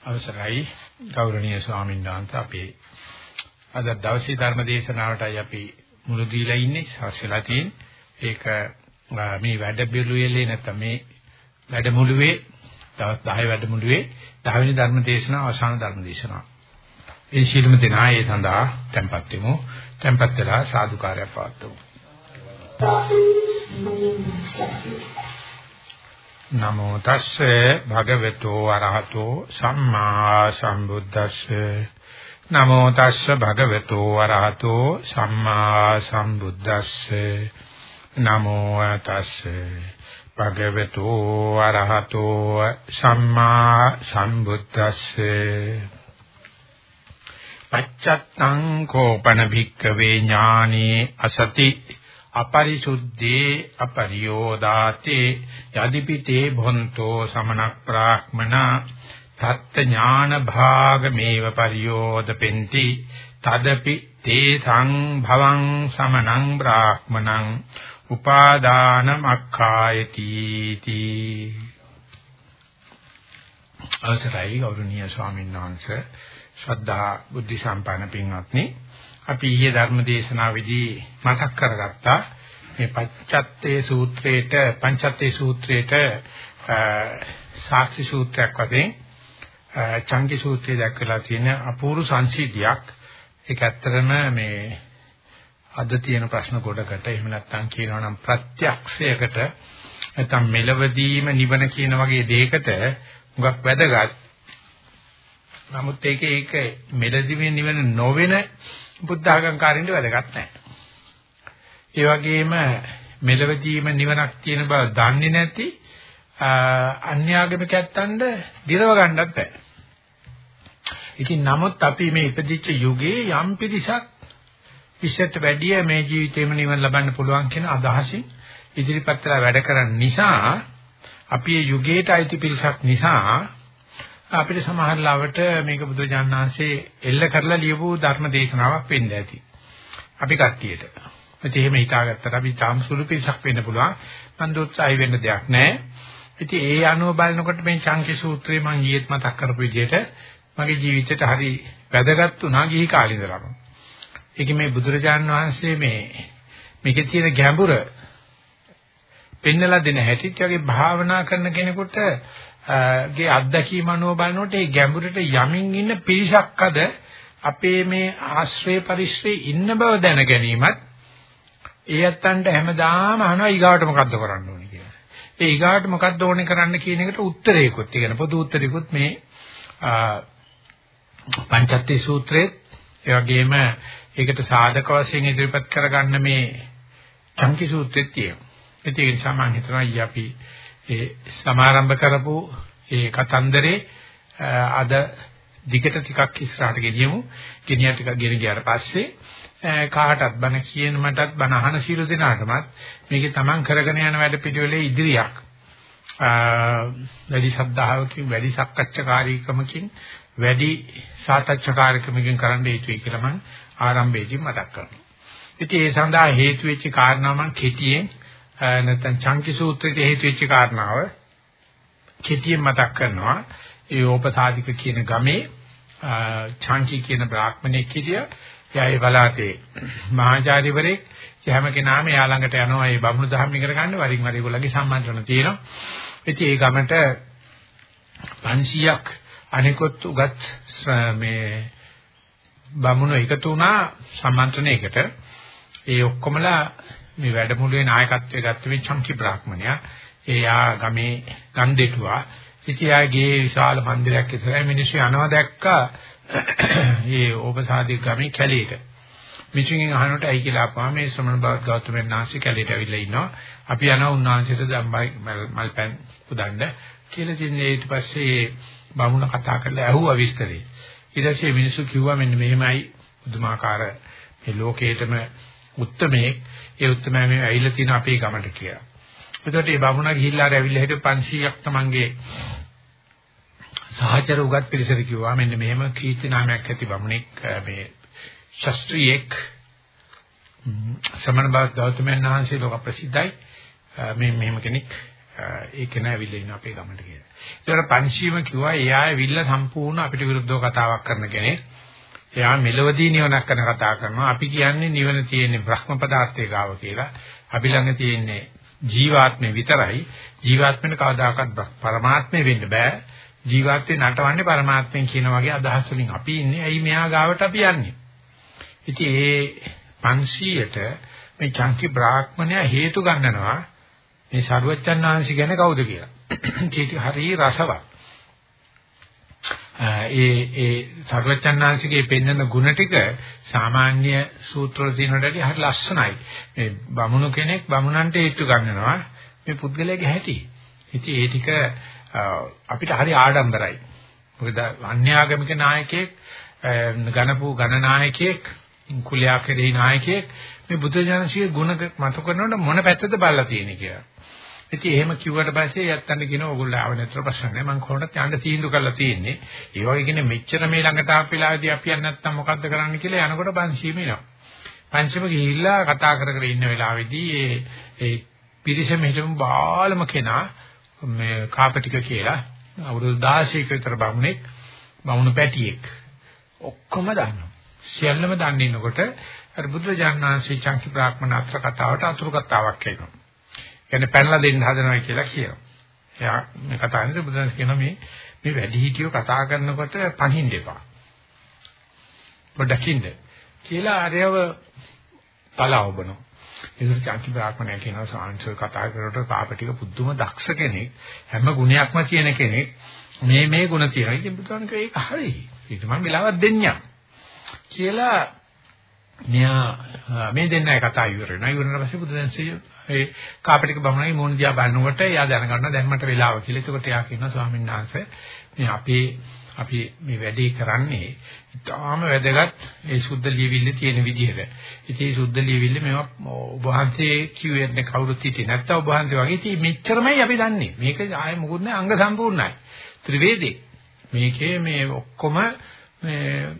අවසරයි ගෞරවනීය ස්වාමීන් වහන්සේ අපේ අද දවසේ ධර්ම දේශනාවටයි අපි මුළු දීලා ඉන්නේ සාස්වලා තියෙන්නේ. ඒක මේ වැඩ පිළිවෙලේ නැත්නම් මේ වැඩමුළුවේ දවස් 10 වැඩමුළුවේ 10 වෙනි ධර්ම දේශනාව අවසාන ධර්ම දේශනාව. ඒ ශීලම දෙනා ඒ සඳහා tempත් වෙමු. tempත් වෙලා සාදුකාරය පවත්වමු. නමෝ තස්සේ භගවතු වරහතෝ සම්මා සම්බුද්දස්සේ. නමෝ තස්සේ භගවතු වරහතෝ සම්මා සම්බුද්දස්සේ. නමෝ තස්සේ භගවතු වරහතෝ සම්මා සම්බුද්දස්සේ. පච්චත්තං කෝපන භික්කවේ ඥානේ අසති අපරිසුද්ධේ අපරියෝදාතේ යදිපිතේ භොන්තෝ සමනක් ප්‍රාක්මනා තත්ත ඥාන භාගමේව පරියෝදපෙන්ති තදපි තේ සං භවං සමනං බ්‍රාහ්මනං උපාදානම අක්ඛායති තී අවසරයි ගෞරවනීය ස්වාමීන් වහන්සේ. ශ්‍රද්ධා බුද්ධ සම්පන්න පින්වත්නි. අපි ඊයේ ධර්ම දේශනාවේදී මතක් කරගත්තා. මේ පංචත්තේ සූත්‍රයේට පංචත්තේ සූත්‍රයේට සාක්ෂි සූත්‍රයක් වශයෙන් චංකි සූත්‍රය දැක්වලා තියෙන අපූර්ව සංසිද්ධියක්. ඒක ඇත්තටම මේ අද තියෙන ප්‍රශ්න කොටකට එහෙම නැත්නම් කියනවා නම් ප්‍රත්‍යක්ෂයකට නැත්නම් මෙලවදීම නිවන කියන වගේ දෙයකට හුඟක් වැදගත්. නමුත් ඒක ඒක මෙලදීම නිවන නොවන බුද්ධ ආගම්කාරින්ට වැදගත් නැහැ. ඒ වගේම මෙලවදීම නිවනක් තියෙන බව දන්නේ නැති අන්‍යාගමිකයන්ට දිරව ගන්නත් බෑ. ඉතින් නමුත් අපි මේ ඉපදිච්ච යුගයේ යම් පිරිසක් ඉස්සෙත් වැඩිය මේ ජීවිතේම නිවන ලබන්න පුළුවන් කියන අදහසින් ඉදිරිපත් කරලා වැඩ කරන නිසා අපි මේ යුගයට අයිති පිරිසක් නිසා අපිට සමහර ලාවට මේක බුදුජානනාංශයේ එල්ල කරලා ලියපු ධර්ම දේශනාවක් වෙන්න ඇති. අපි කට්ටියට. ඒත් එහෙම හිතාගත්තට අපි තාම සුළු පිටසක් වෙන්න පුළුවන්. මන් දොත්සාහි වෙන්න දෙයක් නැහැ. ඉතින් ඒ අනුව බලනකොට මේ චංකි සූත්‍රය මම ඊයේත් මතක් කරපු විදිහට මගේ ජීවිතේට හරි වැදගත් වුණා ගිහි කාලේ ඉඳලම. ඒක මේ බුදුරජාන් වහන්සේ මේ මේකේ තියෙන ගැඹුර පෙන්නලා දෙන හැටිත් වගේ භාවනා කරන කෙනෙකුට ගේ අත්දැකීම අනුව බලනකොට ඒ ගැඹුරට යමින් ඉන්න පිරිසක් අද අපේ මේ ආශ්‍රේ පරිශ්‍රේ ඉන්න බව දැන ගැනීමත් ඒ ඇත්තන්ට හැමදාම අහනවා ඊගාවට මොකද්ද කරන්න ඕනේ කියලා. ඒ ඊගාවට මොකද්ද ඕනේ කරන්න කියන එකට උත්තරයකුත් කියන පොදු උත්තරයකුත් මේ පංචත්තේ සූත්‍රයේ ඒ වගේම ඒකට සාධක වශයෙන් ඉදිරිපත් කරගන්න මේ චංකි සූත්‍රෙත් තියෙනවා. ඒක නිසා මම හිතනවා ඊ අපි ඒ සමාරම්භ කරපු ඒ කතන්දරේ අද දිගට ටිකක් ඉස්සරහට ගෙනියමු. ගෙනියන ටිකක් ගෙන ගියාට පස්සේ කාටත් බණ කියන මටත් බණ අහන සීල දෙනාටමත් මේකේ තමන් කරගෙන යන වැඩ පිළිවෙලේ ඉදිරියක් වැඩි ශ්‍රද්ධාවකින් වැඩි සක්කච්ඡාකාරීකමකින් වැඩි සාතච්ඡාකාරීකමකින් කරන්න හේතුයි කියලා මම ආරම්භයේදී මතක් කරනවා. ඉතින් ඒ සඳහා හේතු වෙච්ච කාරණා මම කෙටියෙන් නැත්නම් චංකි සූත්‍රයේ හේතු වෙච්ච කාරණාව කෙටියෙන් මතක් කරනවා. ඒ ඕපසාධික කියන ගමේ චංකි කියන බ්‍රාහ්මණෙක් හිටිය. එයා ඒ බලාතේ මහාචාර්යවරයෙක් හැම කෙනාම එයා ළඟට යනවා ඒ බමුණු දහම් ඉගෙන ගන්න වරින් වර ඒගොල්ලන්ගේ සම්මානන තියෙනවා. ඉතින් ඒ ගමට 500ක් අනිකොත් උගත් මේ බමුණු එකතු වුණා සම්මන්ත්‍රණයකට. ඒ ඔක්කොමලා මේ වැඩමුළුවේ නායකත්වයේ ගත්ත මේ චම්කි බ්‍රාහ්මණයා එයා ගමේ ගන් දෙටුවා. ඉතින් ආගේ විශාල මන්දිරයක් ඉස්සරහ මිනිස්සු යනවා දැක්කා. ඒ ඕපසාදික ගමේ කැලේට. මිචුගෙන් අහනකොට ඇයි කියලා අපා මේ ශ්‍රමණ බවත් ගෞතමයන් වහන්සේ කැලේට ඇවිල්ලා ඉන්නවා. අපි යනවා උන්වහන්සේට ධම්මයි මල්පැන් පුදන්න කියලා ඉතින් ඊට පස්සේ බමුණ කතා කරලා ඇහුවා විස්තරේ. ඊට පස්සේ මිනිස්සු කිව්වා මෙන්න මෙහෙමයි බුදුමාකාර මේ ලෝකේටම උත්තමේ ඒ උත්තමයා මේ ඇවිල්ලා තියෙන අපේ ගමට කියලා. එතකොට මේ බමුණා ගිහිල්ලා ආර ඇවිල්ලා හිටු 500ක් තමන්ගේ සහචර උගත් පිරිසට කිව්වා මෙන්න මෙහෙම කීර්ති නාමයක් ඇති බමුණෙක් මේ ශාස්ත්‍රීයෙක් සමන බව ගෞතමයන් වහන්සේ ලෝක ප්‍රසිද්ධයි මේ මෙහෙම කෙනෙක් ඒක නෑවිල්ලා ඉන්න අපේ ගමට කියලා. ඒතර පංචීම කිව්වා එයා ඇවිල්ලා සම්පූර්ණ අපිට විරුද්ධව කතාවක් කරන කෙනෙක්. එයා මෙලවදී නිවනක් කරන කතා කරනවා. අපි කියන්නේ නිවන තියෙන්නේ බ්‍රහ්ම පදාර්ථයේ ගාව කියලා. අපි ළඟ තියෙන්නේ ජීවාත්මේ විතරයි. ජීවාත්මෙට කවදාකවත් පරමාත්මේ වෙන්න බෑ. ජීවාත්මේ නටවන්නේ පරමාත්මෙන් කියන වගේ අදහස් වලින් අපි ඉන්නේ. ඇයි මෙහා ගාවට අපි යන්නේ? ඉතින් ඒ 500ට මේ චංකි බ්‍රාහ්මණයා හේතු ගන්නනවා මේ සරුවච්චන් ආංශි ගැන කවුද කියලා. ඒක හරි රසවත්. ඒ ඒ සරුවච්චන් ආංශිකේ පෙන්වන ಗುಣ ටික සාමාන්‍ය සූත්‍රවල තියෙනටදී හරි ලස්සනයි. මේ බමුණු කෙනෙක් බමුණන්ට හේතු ගන්නනවා මේ පුද්ගලයාගේ හැටි. ඉතින් ඒ ටික අපිට හරි ආඩම්බරයි. මොකද අන්‍යාගමික නායකයෙක් ගණපු ගණනායකයෙක් කුලයා කෙරෙහි නායකයෙක් මේ බුද්ධ ජනසියේ ගුණ මත කරනකොට මොන පැත්තද බලලා තියෙන්නේ කියලා. ඉතින් එහෙම කිව්වට පස්සේ යත්තන්න කියන ඕගොල්ලෝ ආව නැතර ප්‍රශ්න නැහැ. මම කොහොමද යන්න තීන්දුව කරලා තියෙන්නේ. ඒ වගේ කියන්නේ මෙච්චර මේ ළඟට ආපු වෙලාවේදී අපි යන්නේ නැත්තම් මොකද්ද කරන්න කියලා යනකොට පංචීම එනවා. පංචීම ගිහිල්ලා කතා කර කර ඉන්න වෙලාවේදී ඒ ඒ පිරිසම හිටමු බාලම කෙනා මේ කාපටික කියලා අවුරුදු 16ක විතර බමුණෙක් බමුණු පැටියෙක් ඔක්කොම දන්නවා. සියල්ලම දන්න ඉන්නකොට අර බුද්ධ ඥානංශී චංකි බ්‍රාහ්මණ අත්‍ර කතාවට අතුරු කතාවක් එනවා. කියන්නේ පැනලා දෙන්න හදනවා කියලා කියනවා. එයා මේ කතා කරන්නේ බුදුන් කියනවා මේ මේ වැඩිහිටියෝ කතා කරනකොට පණින්න එපා. පොඩකින්ද කියලා ආර්යව පලාවබනවා. ඒකට චාකි බ්‍රාහ්මණය කියනවා සාංශය කතා කරනකොට පාපටික පුදුම දක්ෂ කෙනෙක් හැම ගුණයක්ම තියෙන කෙනෙක් මේ මේ ගුණ තියෙනවා. ඉතින් බුදුන් කියනවා ඒක හරි. ඒක මම වෙලාවක් දෙන්නම්. කියලා මෙයා මේ දෙන්නයි කතා ඉවර වෙනවා. ඉවර වෙන පස්සේ බුදුදහමේ ඒ කාපටික බමුණයි මොන් දිහා බලනකොට එයා දැනගන්නවා දැන් මට වෙලාව කියලා. ඒකට එයා කියනවා ස්වාමීන් වහන්සේ මේ අපේ අපි මේ වැඩේ කරන්නේ ඉතාම වැදගත් ඒ සුද්ධ ලියවිල්ල තියෙන විදිහට. ඉතින් මේ සුද්ධ ලියවිල්ල මේවා ඔබ වහන්සේ කිව්වේ කවුරුත් හිටියේ නැත්තම් ඔබ වහන්සේ වගේ ඉතින් මෙච්චරමයි අපි දන්නේ. මේක ආයේ මොකුත් නෑ අංග සම්පූර්ණයි. ත්‍රිවේදේ. මේකේ මේ ඔක්කොම මේ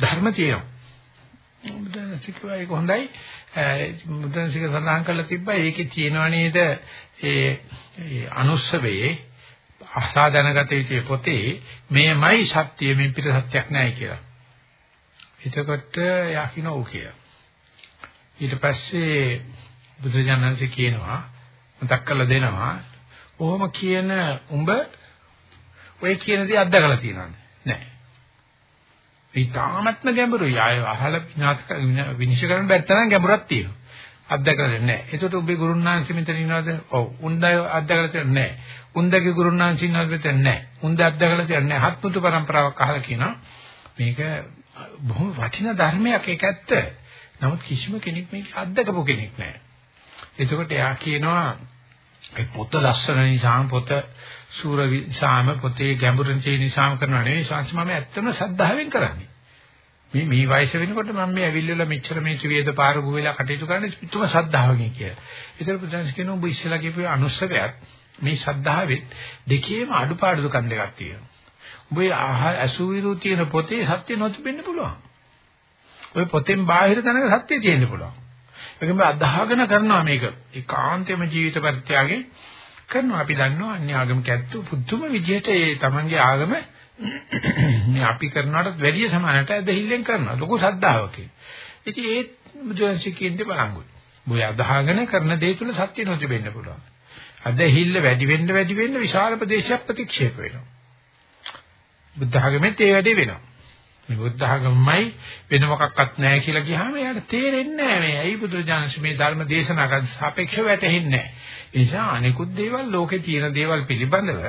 ධර්ම තියෙනවා. බුදුන්සිකුවා ඒක හොඳයි. බුදුන්සික සඳහන් කරලා තිබ්බා ඒකේ තියෙනවා නේද ඒ අනුස්සවේ අසා දැනගත යුතු පොතේ මේමයි සත්‍ය මේ පිට සත්‍යක් නැහැ කියලා. එතකොට යකින ඕ කියලා. ඊට පස්සේ බුදුජානන්සේ කියනවා මතක් කරලා දෙනවා ඔහොම කියන උඹ ඔය කියන දේ අත්දකලා තියෙනවද? නැහැ. ඒ තාමත්ම ගැඹුරුයි. ආය අහලා විනාශ විනිශ්චය කරන්න බැරි තරම් ගැඹුරක් තියෙනවා. අත්දැකලා නැහැ. එතකොට ඔබේ ගුරුනාංශ මෙතන ඉනවද? ඔව්. උන්දය අත්දැකලා තියෙන්නේ නැහැ. උන්දගේ ගුරුනාංශ ඉන්නවද මෙතන නැහැ. උන්ද අත්දැකලා තියෙන්නේ නැහැ. හත්මුතු પરම්පරාවක් අහලා කියනවා. මේක බොහොම වටිනා ධර්මයක් ඒක ඇත්ත. නමුත් කිසිම කෙනෙක් මේක අත්දකපු කෙනෙක් නැහැ. එතකොට එයා කියනවා ඒ පොත ලස්සන නිසා පොත සූර විසාම පොතේ ගැඹුරින් තියෙන නිසාම කරනවා නෙවෙයි සංස් මම ඇත්තම සද්ධාවෙන් කරන්නේ. මේ මේ වයස වෙනකොට මම මේ ඇවිල්ලා මෙච්චර මේ ත්‍රිවේද පාරගු වෙලා කටයුතු කරන්නේ පිටුම සද්ධාවකින් කියලා. ඒතර පුදුන්ස් කියනවා ඔබ ඉස්සලා කියපු අනුස්සවයක් මේ සද්ධාවෙත් දෙකේම අඩුපාඩු දුකන් දෙකක් තියෙනවා. ඔබ අසුවිරු තියෙන පොතේ සත්‍ය නොතිබෙන්න පුළුවන්. ඔය පොතෙන් බාහිර තැනක සත්‍ය තියෙන්න පුළුවන්. ඒකම අදහගෙන කරනවා මේක. ඒකාන්තයෙන්ම ජීවිත පරිත්‍යාගයෙන් කරනවා. අපි දන්නවා අන්‍ය ආගමක ඇත්ත පුදුම විදිහට ඒ තමන්ගේ ආගම මේ අපි කරනවට වැඩිය සමානට ඇදහිල්ලෙන් කරනවා. ලොකු ශ්‍රද්ධාවකින්. ඉතින් ඒ බුදුන්සිකින්ද බලංගුයි. බොය අදහගෙන කරන දේ තුල සත්‍ය නොතිබෙන්න පුළුවන්. අදහිල්ල වැඩි වෙන්න වැඩි වෙන්න විශාල ප්‍රදේශයක් ප්‍රතික්ෂේප වෙනවා. බුද්ධ ආගමෙත් ඒ වැඩේ වෙනවා. මේ බුද්ධ ආගමයි වෙන මොකක්වත් නැහැ කියලා ගියාම එයාට තේරෙන්නේ නැහැ මේ ඇයි බුදුරජාණන් මේ ධර්ම දේශනා කරන සාපේක්ෂව වැටහෙන්නේ නැහැ. ඒ නිසා අනිකුත් දේවල් ලෝකේ තියෙන දේවල් පිළිබඳව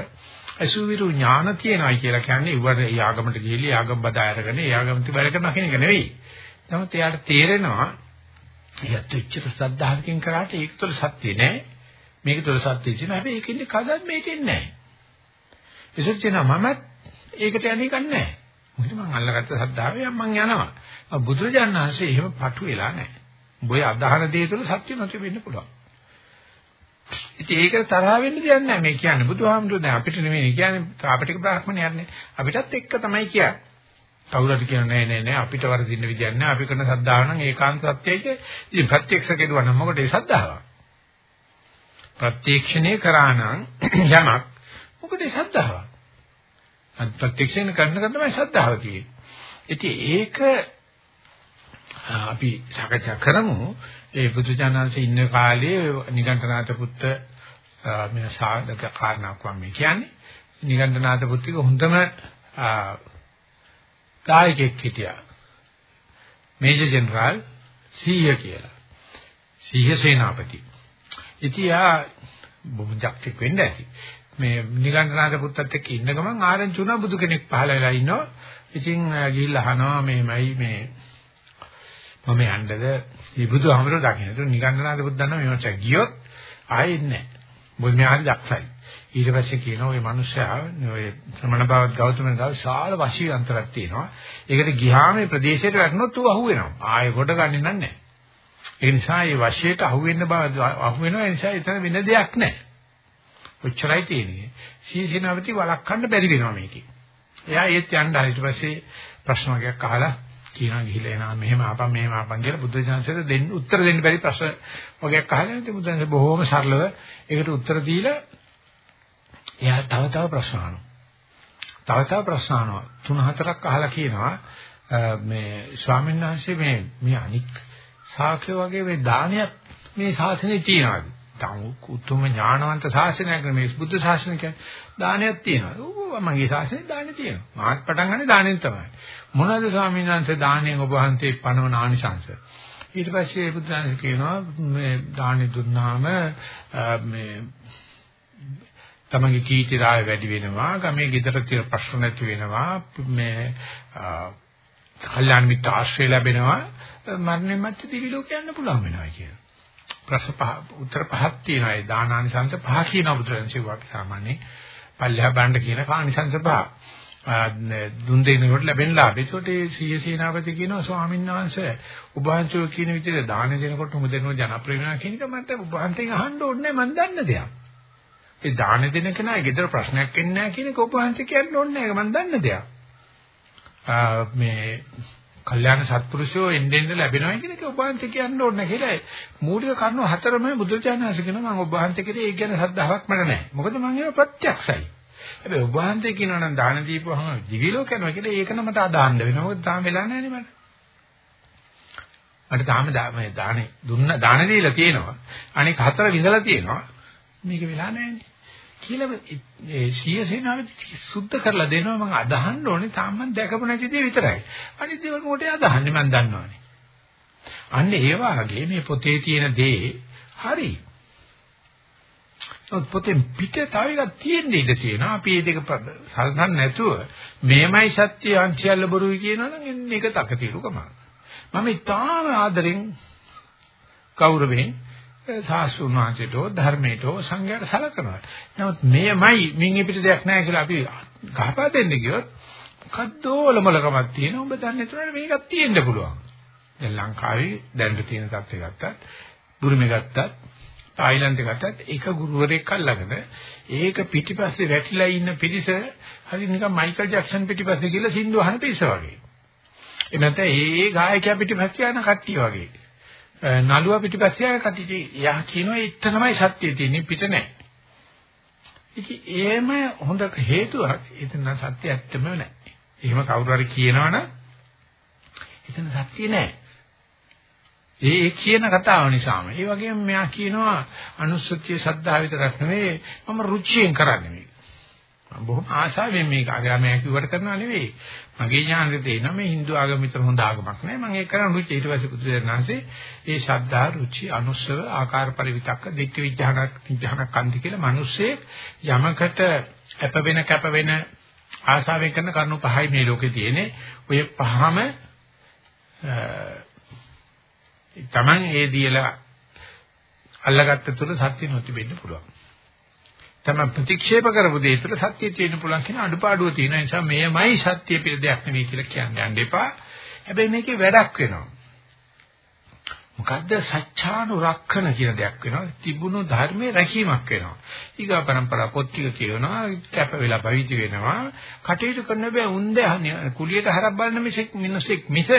අසුවිරු ඥාන තියනයි කියලා කියන්නේ ඉවර යාගමට ගිහිල්ලා යාගම් බදා අරගෙන යාගමති වැඩ කරන කෙනෙක් නෙවෙයි. නමුත් එයාට තේරෙනවා යත් එච්චර සද්ධාහකින් කරාට ඒක තුළ සත්‍ය නෑ. මේක තුළ සත්‍ය තියෙනවා. හැබැයි ඒකෙන්නේ කවදාත් මේකෙන්නේ නෑ. ඒසත් කියනවා මමත් ඒකට යන්නේ කන්නේ නෑ. මොකද මං අල්ලගත්ත සද්ධාවේ මං යනවා. බුදුරජාණන් වහන්සේ එහෙම පටු වෙලා නෑ. උඹ අදහන දේ තුළ සත්‍ය නොතිබෙන්න පුළුවන්. ඉතින් ඒකට තරහ වෙන්න දෙයක් නැහැ. මේ කියන්නේ බුදුහාමුදුරුවෝ දැන් අපිට නෙමෙයි කියන්නේ තාපටික බ්‍රාහ්මණයන්නේ. අපිටත් එක්ක තමයි කියන්නේ. කවුරුත් කියන නෑ නෑ නෑ අපිට වරදින්න විදියක් නෑ. අපි කරන සද්ධාව නම් ඒකාන්ත සත්‍යයක ඉතින් ප්‍රත්‍යක්ෂ කෙරුවා නම් මොකටද ඒ සද්ධාව? ප්‍රත්‍යක්ෂණය කරා නම් යමක් මොකද ශ්‍රද්ධාව. ප්‍රත්‍යක්ෂණය කරන කරන තමයි ශ්‍රද්ධාව තියෙන්නේ. ඉතින් ඒක අපි සාකච්ඡා කරමු. ඒ බුදුජානන්සේ ඉන්න කාලේ නිගණ්ඨනාත පුත්ත මේ සාධක කාරණාවක් මම කියන්නේ. නිගණ්ඨනාත පුත්තික හොඳම ගායකෙක් හිටියා. මේජර් ජෙනරල් සීය කියලා. සීය සේනාපති. ඉතින් යා බොහොම ජක්තික් වෙන්න ඇති. මේ නිගණ්ඨනාත පුත්තත් එක්ක ඉන්න ගමන් ආරංචි වුණා බුදු කෙනෙක් පහළ වෙලා ඉන්නවා ඉතින් ගිහිල්ලා අහනවා මෙහෙමයි මේ මම යන්නද මේ බුදුහාමර දකින්න. ඒක නිගණ්ඨනාද බුද්ධන්න මේ මචං ගියොත් ආයෙ නැහැ. මොකද මෙහාට දක්ෂයි. ඊට පස්සේ කියනවා ওই මිනිස්සයා ඔය ශ්‍රමණ බවත් ගෞතමයන් ගාව විශාල වශී අන්තරක් තියෙනවා. ඒකට ගියාම මේ ප්‍රදේශයට වැටුනොත් ඌ අහුවෙනවා. ආයෙ කොට ගන්නේ නැහැ. ඒ නිසා මේ වශයට අහුවෙන්න බව අහුවෙනවා. ඒ නිසා එතන වෙන දෙයක් නැහැ. ඔච්චරයි තියෙන්නේ. සීසේනාවති වළක්වන්න බැරි වෙනවා මේකේ. එයා ඒත් යන්න ඊට පස්සේ ප්‍රශ්න වර්ගයක් අහලා කියනවා ගිහිල්ලා එනවා මෙහෙම ආපන් මෙහෙම ආපන් කියලා බුද්ධ ඥානසෙට දෙන්න උත්තර දෙන්න බැරි ප්‍රශ්න වගේක් අහලා ඉතින් බුද්ධ ඥානසේ බොහොම සරලව ඒකට උත්තර දීලා එයා තව තව ප්‍රශ්න අහනවා. තව තව ප්‍රශ්න අහනවා. තුන හතරක් අහලා කියනවා මේ ස්වාමීන් වහන්සේ මේ මේ අනික් ශාක්‍ය වගේ මේ දානයක් මේ ශාසනයේ තියනවාද? තම උතුම් ඥානවන්ත ශාසනයක් මේ බුද්ධ ශාසනය කියන්නේ දානයක් තියෙනවා. මගේ ශාසනයේ දානෙ තියෙනවා. මාත් පටන් ගන්නේ දානෙන් තමයි. මොනවද ස්වාමීන් වහන්සේ දානෙන් ඔබ වහන්සේ පනවන ආනිසංශ? ඊට පස්සේ බුදුන් කියනවා මේ දානෙ දුන්නාම මේ තමන්ගේ කීර්ති රාය වැඩි වෙනවා ගමේ ගෙදර තියෙන ප්‍රශ්න නැති වෙනවා මේ කල්යාණ මිත්‍ර ආශ්‍රය ලැබෙනවා මරණය මැත්තේ දිවි ලෝක යන්න පුළුවන් වෙනවා කියන ප්‍රශ්න පහ උත්තර පහක් තියෙනවා ඒ දානානිසංශ පහ කියන බුදුරජාණන් වහන්සේ සාමාන්‍යයෙන් පල්ලෙහා බණ්ඩ කියන කානිසංශ පහ දුන් දෙනකොට ලැබෙන ලාභ. ඒකට ඒ සීය සේනාපති කියනවා ස්වාමීන් වහන්සේ ඔබ වහන්සේ කියන විදිහට දාන දෙනකොට මුදෙනෝ ජනප්‍රිය වෙනවා කියන එක මට ඔබ වහන්සේගෙන් අහන්න ඕනේ මම දන්න දෙයක්. ඒ දාන දෙන කෙනා ගෙදර ප්‍රශ්නයක් වෙන්නේ නැහැ කියන එක ඔබ වහන්සේ කියන්න ඕනේ නැහැ මම දන්න දෙයක්. මේ කල්යාණ සත්පුරුෂයෝ එන්න එන්න ලැබෙනවා කියන එක ඔබ වහන්සේ කියන්න ඕනේ කියලා මූලික කරුණු හතරම බුදුචානන්සේ කියනවා මම ඔබ වහන්සේ කෙරේ ඒ ගැන සද්ධාාවක් මට නැහැ. මොකද මම ඒක ප්‍රත්‍යක්ෂයි. හැබැයි ඔබ වහන්සේ කියනවා නම් දාන දීපුවහම දිවි ලෝක යනවා කියලා ඒක නම් මට අදාන්න වෙනවා. මොකද තාම වෙලා නැහැ නේ මට. මට තාම දානේ දුන්න දාන දීලා තියෙනවා. අනික හතර විඳලා තියෙනවා. මේක වෙලා නැහැ නේ. කියලා ඒ සිය සේනාවෙ සුද්ධ කරලා දෙනවා මම අදහන්න ඕනේ තාම මම දැකපු නැති දේ විතරයි. අනිත් දේවල් මොකටද අදහන්නේ මම දන්නවනේ. අන්න ඒ වගේ මේ පොතේ තියෙන දේ හරි. පොතේ පිට තව එකක් තියෙන්න ඉඩ තියෙනවා. අපි මේ දෙක සල්සන් නැතුව මේමයි සත්‍ය අංශයල්ල බොරුයි කියනවනම් එන්නේ ඒක තකතිරුකම. මම ඊටාම ආදරෙන් කවුරුවෙන් සාස්ෘණ වාංශයටෝ ධර්මයටෝ සංඝයාට සලකනවා. නමුත් මෙයමයි මින් පිට දෙයක් නැහැ කියලා අපි ගහපා දෙන්න ගියොත් මොකද්දෝලමලකමක් තියෙන ඔබ දන්නේ තුනට මේකක් තියෙන්න පුළුවන්. දැන් ලංකාවේ දැනට තියෙන තත්ත්වය ගත්තත්, බුරුමේ ගත්තත්, තායිලන්තේ ගත්තත් එක ගුරුවරයෙක් අල්ලගෙන ඒක පිටිපස්සේ වැටිලා ඉන්න පිරිස හරි නිකන් මයිකල් ජැක්සන් පිටිපස්සේ ගිහලා සින්දු අහන පිරිස වගේ. ඒ නැත්නම් ඒ ගායකයා පිටිපස්සේ යන කට්ටිය වගේ. නළුවා පිටිපස්සේ යන කට්ටිය යා කියනවා ඒක තමයි සත්‍යය තියෙන්නේ පිට නැහැ. ඉතින් එහෙම හොඳ හේතුවක් එතන සත්‍ය ඇත්තම නැහැ. එහෙම කවුරු හරි කියනවනම් එතන සත්‍ය නැහැ. ඒ කියන කතාව නිසාම. ඒ වගේම මෙයා කියනවා අනුස්සතිය සද්ධා විතරක් නෙවෙයි මම රුචියෙන් කරන්නේ මේක. මම බොහොම ආශාවෙන් මේක ආගමයක් කිව්වට කරනවා නෙවෙයි. මගේ ඥානෙ තේිනවා මේ Hindu ආගම විතර හොඳ ආගමක් නෑ. මම ඒක කරන රුචි ඊට පස්සේ බුදුරජාණන්සේ ඒ ශ්‍රද්ධා රුචි අනුස්සව ආකාර පරිවිතක්ක දිට්ඨි විඥානක් විඥානක් කන්ති කියලා මිනිස්සේ යමකට අප වෙන කැප වෙන ආශාවෙන් කරන කරුණු පහයි මේ ලෝකේ තියෙන්නේ. ඔය පහම තමන් ඒ දියලා අල්ලගත්ත තුර සත්‍ය නොති වෙන්න පුළුවන්. තම ප්‍රතික්ෂේප කරපු දේ තුළ සත්‍ය තියෙන්න පුළුවන් කියන අඩුපාඩුව තියෙන නිසා මේමයි සත්‍ය පිළ දෙයක් නෙවෙයි කියලා කියන්න යන්න එපා. හැබැයි මේකේ වැඩක් වෙනවා. මොකද්ද සත්‍යානුරක්ෂණ කියන දෙයක් වෙනවා. තිබුණු ධර්මයේ රැකීමක් වෙනවා. ඊගා પરම්පරා පොත් ටික කියනවා, කැප වෙලා භවිති වෙනවා. කටයුතු කරන්න බෑ උන්ද කුලියට හරක් බලන මිසෙක් මිනිසෙක් මිස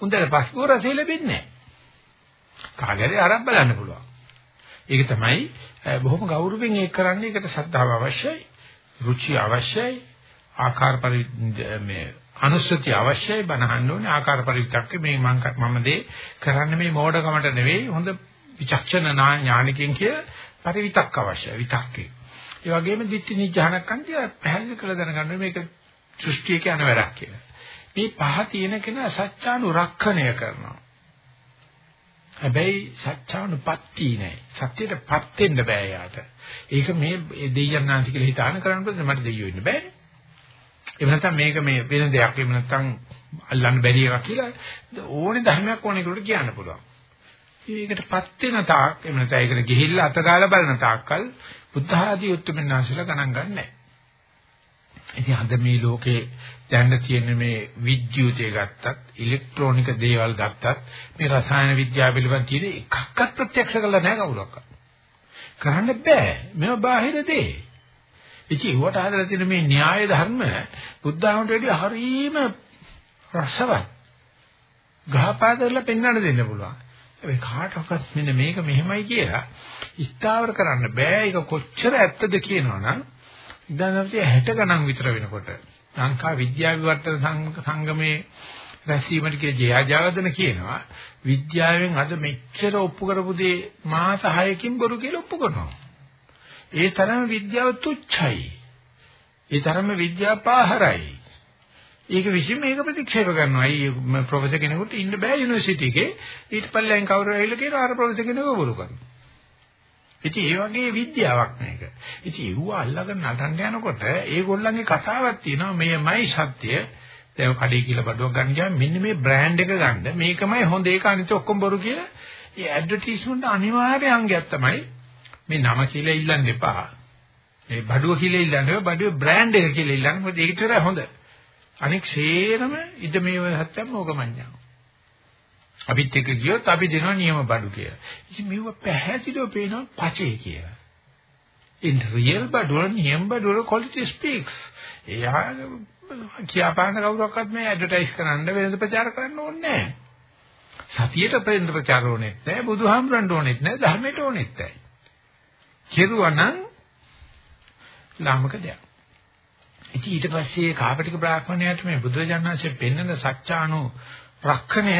උන්දට පස්කෝර රසෙ ලැබෙන්නේ නැහැ. කාගේරි හරක් බලන්න පුළුවන්. ඒක තමයි බොහොම ගෞරවයෙන් ඒක කරන්නේ. ඒකට ශ්‍රද්ධාව අවශ්‍යයි. රුචි අවශ්‍යයි. ආකාර පරි මේ අනුස්සති අවශ්‍යයි බනහන්න ඕනේ ආකාර පරිවිතක්ක මේ මම මම දේ කරන්න මේ මෝඩකමට නෙවෙයි හොඳ විචක්ෂණ ඥානකින් කිය පරිවිතක්ක අවශ්‍යයි විතක්කේ ඒ වගේම ditthi නිජහනකන්තිය පැහැදිලි කළ දැනගන්න මේක සෘෂ්ටියක යන වැඩක් කියලා මේ පහ තියෙන කෙනා සත්‍යානුරක්ෂණය කරනවා හැබැයි සත්‍යානුපත්ති නෑ. සත්‍යයටපත් වෙන්න බෑ යාට. ඒක මේ දෙයයන්ාන්ති කියලා හිතාන කරන්න බෑ මට දෙයියෝ ඉන්න බෑනේ එහෙම නැත්නම් මේක මේ වෙන දෙයක්. එහෙම නැත්නම් අල්ලන්න බැරි එකක් කියලා ඕනේ ධර්මයක් ඕනේ කියලා කියන්න පුළුවන්. ඒකටපත් වෙන තාක් එහෙම නැත්නම් ඒකට ගිහිල්ලා අතගාලා බලන තාක්කල් බුද්ධ ආදී උත්තරමනාශල ගණන් ගන්නෑ. ඉතින් අද මේ ලෝකේ දැන්න තියෙන මේ විද්‍යුතය ගත්තත් ඉලෙක්ට්‍රොනික දේවල් ගත්තත් මේ රසායන විද්‍යාව පිළිබඳ තියෙන එකක්වත් ප්‍රත්‍යක්ෂ කරලා නැහැ කවුරක්වත්. කරන්න බෑ. මේවා බාහිර දේ. ඉතින් ඒවට හදලා තියෙන මේ න්‍යාය ධර්ම බුද්ධාගමට වැඩි හරීම රසවත්. ගහපාදලා පෙන්වන්න දෙන්න පුළුවන්. ඒ කාටවත් මෙන්න මේක මෙහෙමයි කියලා ස්ථාවර කරන්න බෑ. ඒක කොච්චර ඇත්තද කියනවනම් 1960 ගණන් විතර වෙනකොට ලංකා විද්‍යා විවර්තන සංගමේ රැස්වීමට කිය ජයාජාවදන කියනවා විද්‍යාවෙන් අද මෙච්චර ඔප්පු කරපු දේ මාස 6කින් බොරු කියලා ඔප්පු කරනවා. ඒ තරම විද්‍යාව තුච්චයි. ඒ තරම විද්‍යාව පාහරයි. ඒක විසින් මේක ප්‍රතික්ෂේප කරනවා. අයි ප්‍රොෆෙසර් කෙනෙකුට ඉන්න බෑ යුනිවර්සිටි එකේ. ඊට පල්ලෙන් කවුරු ඇවිල්ලා කියනවා අර ප්‍රොෆෙසර් කෙනෙකුව බොරු කරනවා. ඉතින් ඒ වගේ විද්‍යාවක් මේක. ඉතින් ඒව අල්ලගෙන නටන්න යනකොට ඒගොල්ලන්ගේ කතාවක් තියෙනවා මෙයමයි සත්‍ය. දැන් කඩේ කියලා බඩුවක් ගන්න ගියාම මෙන්න මේ බ්‍රෑන්ඩ් එක ගන්න. මේකමයි හොඳ ඒක අනිත් ඔක්කොම බොරු කියලා. ඒ ඇඩ්වර්ටයිස්මන්ට් අනිවාර්ය අංගයක් තමයි මේ නම කියලා ඉල්ලන්න එපා. මේ බඩුව කියලා ඉල්ලන්න එපා. බඩුවේ බ්‍රෑන්ඩ් එක කියලා ඉල්ලන්න. මොකද ඒක විතරයි හොඳ. අනික සේරම ඉද මේව හත්තම් ඕකමඤ්ඤා. අපිත් එක්ක ගියොත් අපි දෙනවා නියම බඩු කියලා. ඉතින් මේව පැහැදිලිව පේනවා පචේ කියලා. In real බඩුව නියම බඩුව quality speaks. එයා කියාපාන කවුරක්වත් මේ ඇඩ්වර්ටයිස් කරන්න වෙනද ප්‍රචාර කරන්න ඕනේ නැහැ. සතියට ප්‍රෙන්ද ප්‍රචාර ඕනෙත් නැහැ බුදුහාමුදුරන්ට ඕනෙත් නැහැ ධර්මයට ඕනෙත් නැහැ. කෙරුවා නම් ලාමක දෙයක්. ඉතින් ඊට පස්සේ කාපටික බ්‍රාහ්මණයාට මේ බුදුරජාණන්සේ පෙන්වන සත්‍යානු රක්ෂණය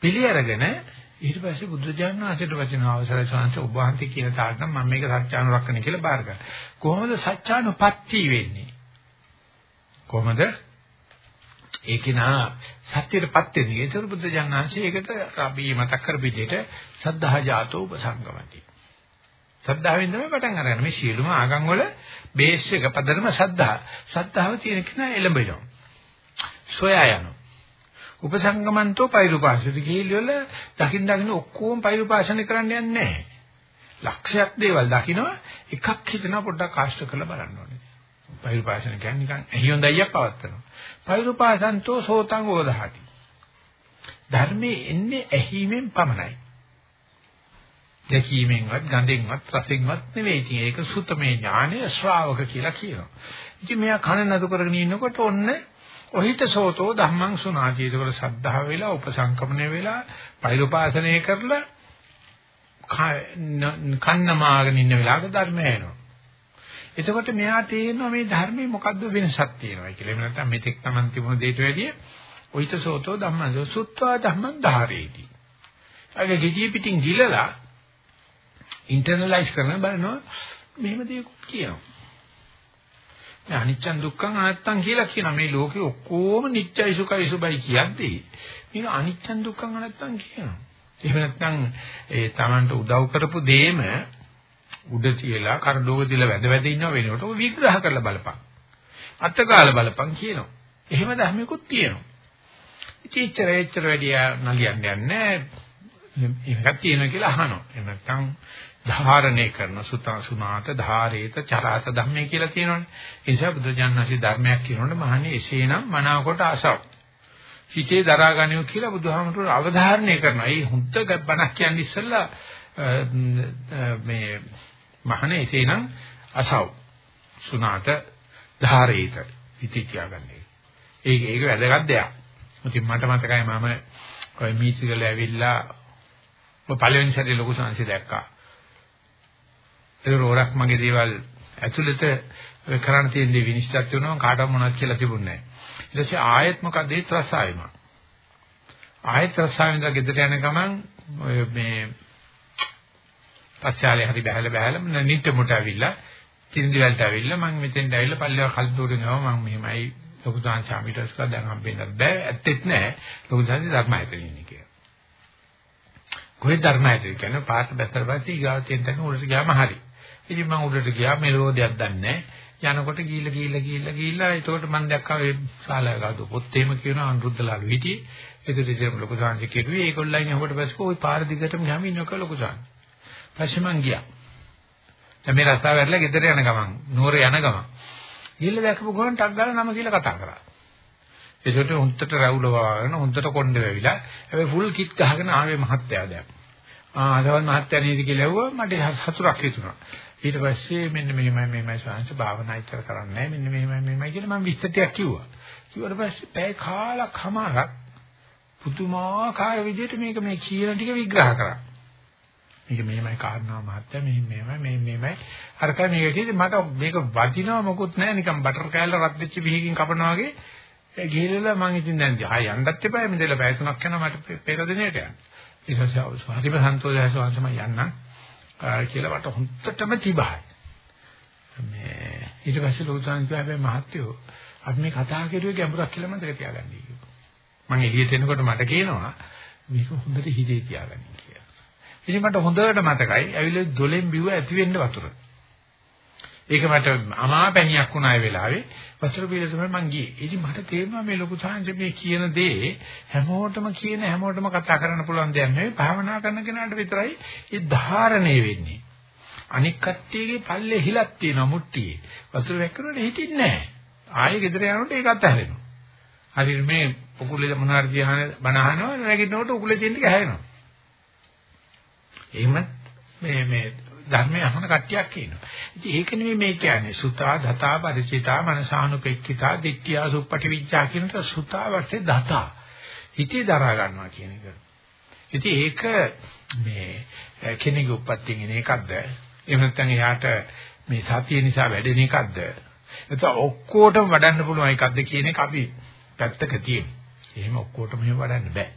පිළි අරගෙන ඊට පස්සේ බුදුරජාණන්සේට වචන අවසරයි සාංශ ඔබ වහන්සේ කියන තාක් නම් මම මේක සත්‍යානු රක්ෂණය කියලා බාර ගන්නවා. කොහොමද සත්‍යානුපත්ති වෙන්නේ? කොහොමද ඒක නා සත්‍යයටපත් වෙන්නේ. ඒතර බුදුරජාණන්සේ ඒකට අපි මතක් කර පිළිදෙට සද්ධා ජාතෝ උපසංගමති. සද්ධාවෙන් තමයි පටන් අරගන්නේ. මේ සියලුම ආගම් වල බේස් එක පදනම සද්ධා. සද්ධාව තියෙන කෙනා එළඹෙනවා. සොයා යනවා. උපසංගමන්තෝ පෛරුපාසති කීලිවල දකින් දකින් ඔක්කොම පෛරුපාසන කරන්න යන්නේ නැහැ. ලක්ෂයක් දේවල් දකින්නවා එකක් හිතනවා පොඩ්ඩක් ආශ්‍ර කරලා බලන්න ඕනේ. පෛරුපාසන කියන්නේ නිකන් ඇහිොන් දයියක් පවත්නවා. පෛරුපාසන්තෝ සෝතං ඕදහති. ධර්මයේ එන්නේ ඇහිමෙන් පමණයි. දැකීමෙන්වත් ගඳෙන්වත් රසෙන්වත් නෙවෙයි. ඉතින් ඒක සුතමේ ඥානය ශ්‍රාවක කියලා කියනවා. ඉතින් මෙයා කන නතු කරගෙන ඉන්නකොට ඔන්න ඔහිත සෝතෝ ධම්මං සුනාති. ඒකවල සද්ධා වෙලා උපසංකමණය වෙලා පෛරුපාසනය කරලා කන්න මාගෙන ඉන්න වෙලාවක ධර්මය එනවා. එතකොට මෙයා තේරෙනවා මේ ධර්මයේ මොකද්ද වෙනසක් තියෙනවා කියලා. එහෙම නැත්නම් මෙතෙක් Taman තිබුණ දෙයට වැඩිය ඔහිත සෝතෝ ධම්මං සුත්වා ධම්මං ධාරේති. අර ගෙජී පිටින් ගිලලා ඉන්ටර්නලයිස් කරන බලනවා මෙහෙම දේක් කියනවා. මේ අනිච්ච දුක්ඛං අනත්තං කියලා කියනවා. මේ ලෝකේ ඔක්කොම නිච්චයි සුඛයි සුබයි කියද්දී මේක අනිච්ච දුක්ඛං අනත්තං කියනවා. එහෙම නැත්නම් ඒ Tamanට උදව් කරපු දෙයම උඩ තියලා කරඩෝග තියලා වැද වැද ඉන්නව වෙනකොට ඔය විග්‍රහ කරලා බලපන්. අත්කාල බලපන් කියනවා. එහෙම ධර්මිකුත් තියෙනවා. ඉතින් ඉච්චර එච්චර වැඩි නලියන්නේ නැහැ. එකක් තියෙනවා කියලා අහනවා. එහෙම නැත්නම් ධාරණය කරන සුතා සුනාත ධාරේත චරාත ධම්මේ කියලා තියෙනවනේ. ඒ නිසා බුදුජානනාංශي ධර්මයක් කියනකොට මහන්නේ එසේනම් මනාවකට අසව. හිතේ දරා ගනියෝ කියලා බුදුහාමුදුරුවෝ අවධාරණය කරනවා. ඒ හුද්ද බණක් කියන්නේ ඉස්සෙල්ලා මේ මහන්නේ එසේනම් අසව. සුනාත ධාරේත හිතේ තියාගන්නේ. ඒක ඒක වැදගත් දෙයක්. ඉතින් මට මතකයි මම ඔය මීසිකල ඇවිල්ලා ඔය පළවෙනි සැරේ ලොකු සංසි දැක්කා. ඒක රෝරක් මගේ දේවල් ඇතුළත කරන්න තියෙන දේ විනිශ්චය කරනවා කාටවත් මොනවද කියලා තිබුණේ නැහැ. ඊට පස්සේ ආයෙත් මොකද ඒ ත්‍රසාවෙම. ආයෙත් ත්‍රසාවෙන්ද ගෙදර යන ගමන් මේ පස්යාලේ හරි බහැල බහැල නිට්ට මුට ඇවිල්ලා තින්දි වලට ඇවිල්ලා මම මෙතෙන්ට ඇවිල්ලා පල්ලිය කල්තෝරේ නෝ මම මෙහෙමයි ලොකු සංචාමිටස් කළා දැන් හම්බෙන්නත් බෑ ඇත්තෙත් නෑ ලොකු සංචි ධර්මයතන ඉන්නේ කියලා. කොහෙද ධර්මයතන කියන්නේ පාට බැස්සර පස්සේ ඊගාවතෙන් තන උඩට ගියාම හරි. ඉතින් මම උඩට ගියා මෙලෝදියක් දන්නේ යනකොට ගිහිල්ලා ගිහිල්ලා ගිහිල්ලා ගිහිල්ලා ඒකට මම දැක්කා ඒ ශාලාව ගාතු පොත් එහෙම කියනවා අනුරුද්ධලාලු හිටියේ. ඒකට ඉතින් ලොකු සංචි කෙරුවේ ඒගොල්ලන් යහුවට පස්සේ ওই පාර දිගටම ගියාම ඉන්නක ලොකු සංචි. පස්සේ මං ගියා. දැන් මේ රස්තාව වැරලා ගෙදර යන ගමන් නුවර යන ගමන් ගිහිල්ලා දැකපු ගමන් ටක් ගාලා නම කියලා කතා කරා. ඒකට හොන්දට රැවුල වවාගෙන හොන්දට කොණ්ඩ වෙවිලා හැබැයි ෆුල් කිට් ගහගෙන ආවේ මහත්තයා දැන්. ආ අදවල් මහත්තයා නේද කියලා ඇහුවා මට හතුරක් හිතුණා. ඊට පස්සේ මෙන්න මෙහෙමයි මෙහෙමයි සාංශ භාවනා ඉතර කරන්නේ මෙන්න මෙහෙමයි මෙහෙමයි කියලා මම විස්තරයක් කිව්වා. කිව්වට පස්සේ පැය කාලක් හමාරක් පුදුමාකාර විදිහට මේක මේ කියන ටික විග්‍රහ කරා. මේක මෙහෙමයි කාරණා මහත්තයා මෙහෙම මෙහෙමයි මේ මෙහෙමයි. අර කම මේක කිව්වේ මට මේක වදිනව මොකුත් නැහැ. නිකන් බටර් කෑල්ල රත් වෙච්ච බිහකින් කපනවා වගේ. ඒ ගිහිල්ලා මං ඉතින් දැන් ආය යන්නත් එපා. මෙතන පැය තුනක් යනවා මට පෙර දිනේට යන්න. ඊට පස්සේ හරිම සන්තෝෂයි සෝන්සම යන්න කියලා මට හොන්දටම තිබහයි. මේ ඊට පස්සේ ලෝසාන් කිව්වා හැබැයි මහත්තයෝ අපි මේ කතා කරුවේ ගැඹුරක් කියලා මතක තියාගන්න කිව්වා මං එළියට එනකොට මට කියනවා මේක හොඳට හිතේ තියාගන්න කියලා. ඉතින් මට හොඳට මතකයි ඇවිල්ලා දොලෙන් බිව්ව ඇති වෙන්න වතුර. ඒක මට අමාපැණියක් වුණා ඒ වෙලාවේ වතුර බීලා තමයි මං ගියේ. ඉතින් මට තේරුණා මේ ලොකු සාංශ මේ කියන දේ හැමෝටම කියන හැමෝටම කතා කරන්න පුළුවන් දෙයක් නෙවෙයි. භාවනා කරන කෙනාට විතරයි ඒ ධාරණය වෙන්නේ. අනික් කට්ටියගේ පල්ලේ හිලක් තියෙනවා මුට්ටියේ. වතුර වැක්කනොත් හිටින්නේ නැහැ. ආයෙ ගෙදර යනකොට ඒකත් ඇහැරෙනවා. හරියට මේ උකුලේ මොනවාරි ධ්‍යාන බනහනවා නැගිටිනකොට උකුලේ තියෙන ටික හැරෙනවා. එහෙම මේ මේ ධර්මය අහන කට්ටියක් ඉන්නවා. ඉතින් ඒක නෙමෙයි මේ කියන්නේ සුතා දතා පරිචිතා මනසානුපෙක්ඛිතා දිට්ඨියා සුප්පටිවිච්ඡා කියනට සුතා වර්ථේ දතා හිතේ දරා ගන්නවා කියන එක. ඉතින් ඒක මේ කෙනෙකුගේ උපත්යෙන් එන එකක්ද? එහෙම නැත්නම් එයාට මේ සතිය නිසා වැඩෙන එකක්ද? නැත්නම් ඔක්කොටම වඩන්න පුළුවන් එකක්ද කියන එක අපි පැත්තක තියෙනවා. එහෙම ඔක්කොටම එහෙම වඩන්න බෑ.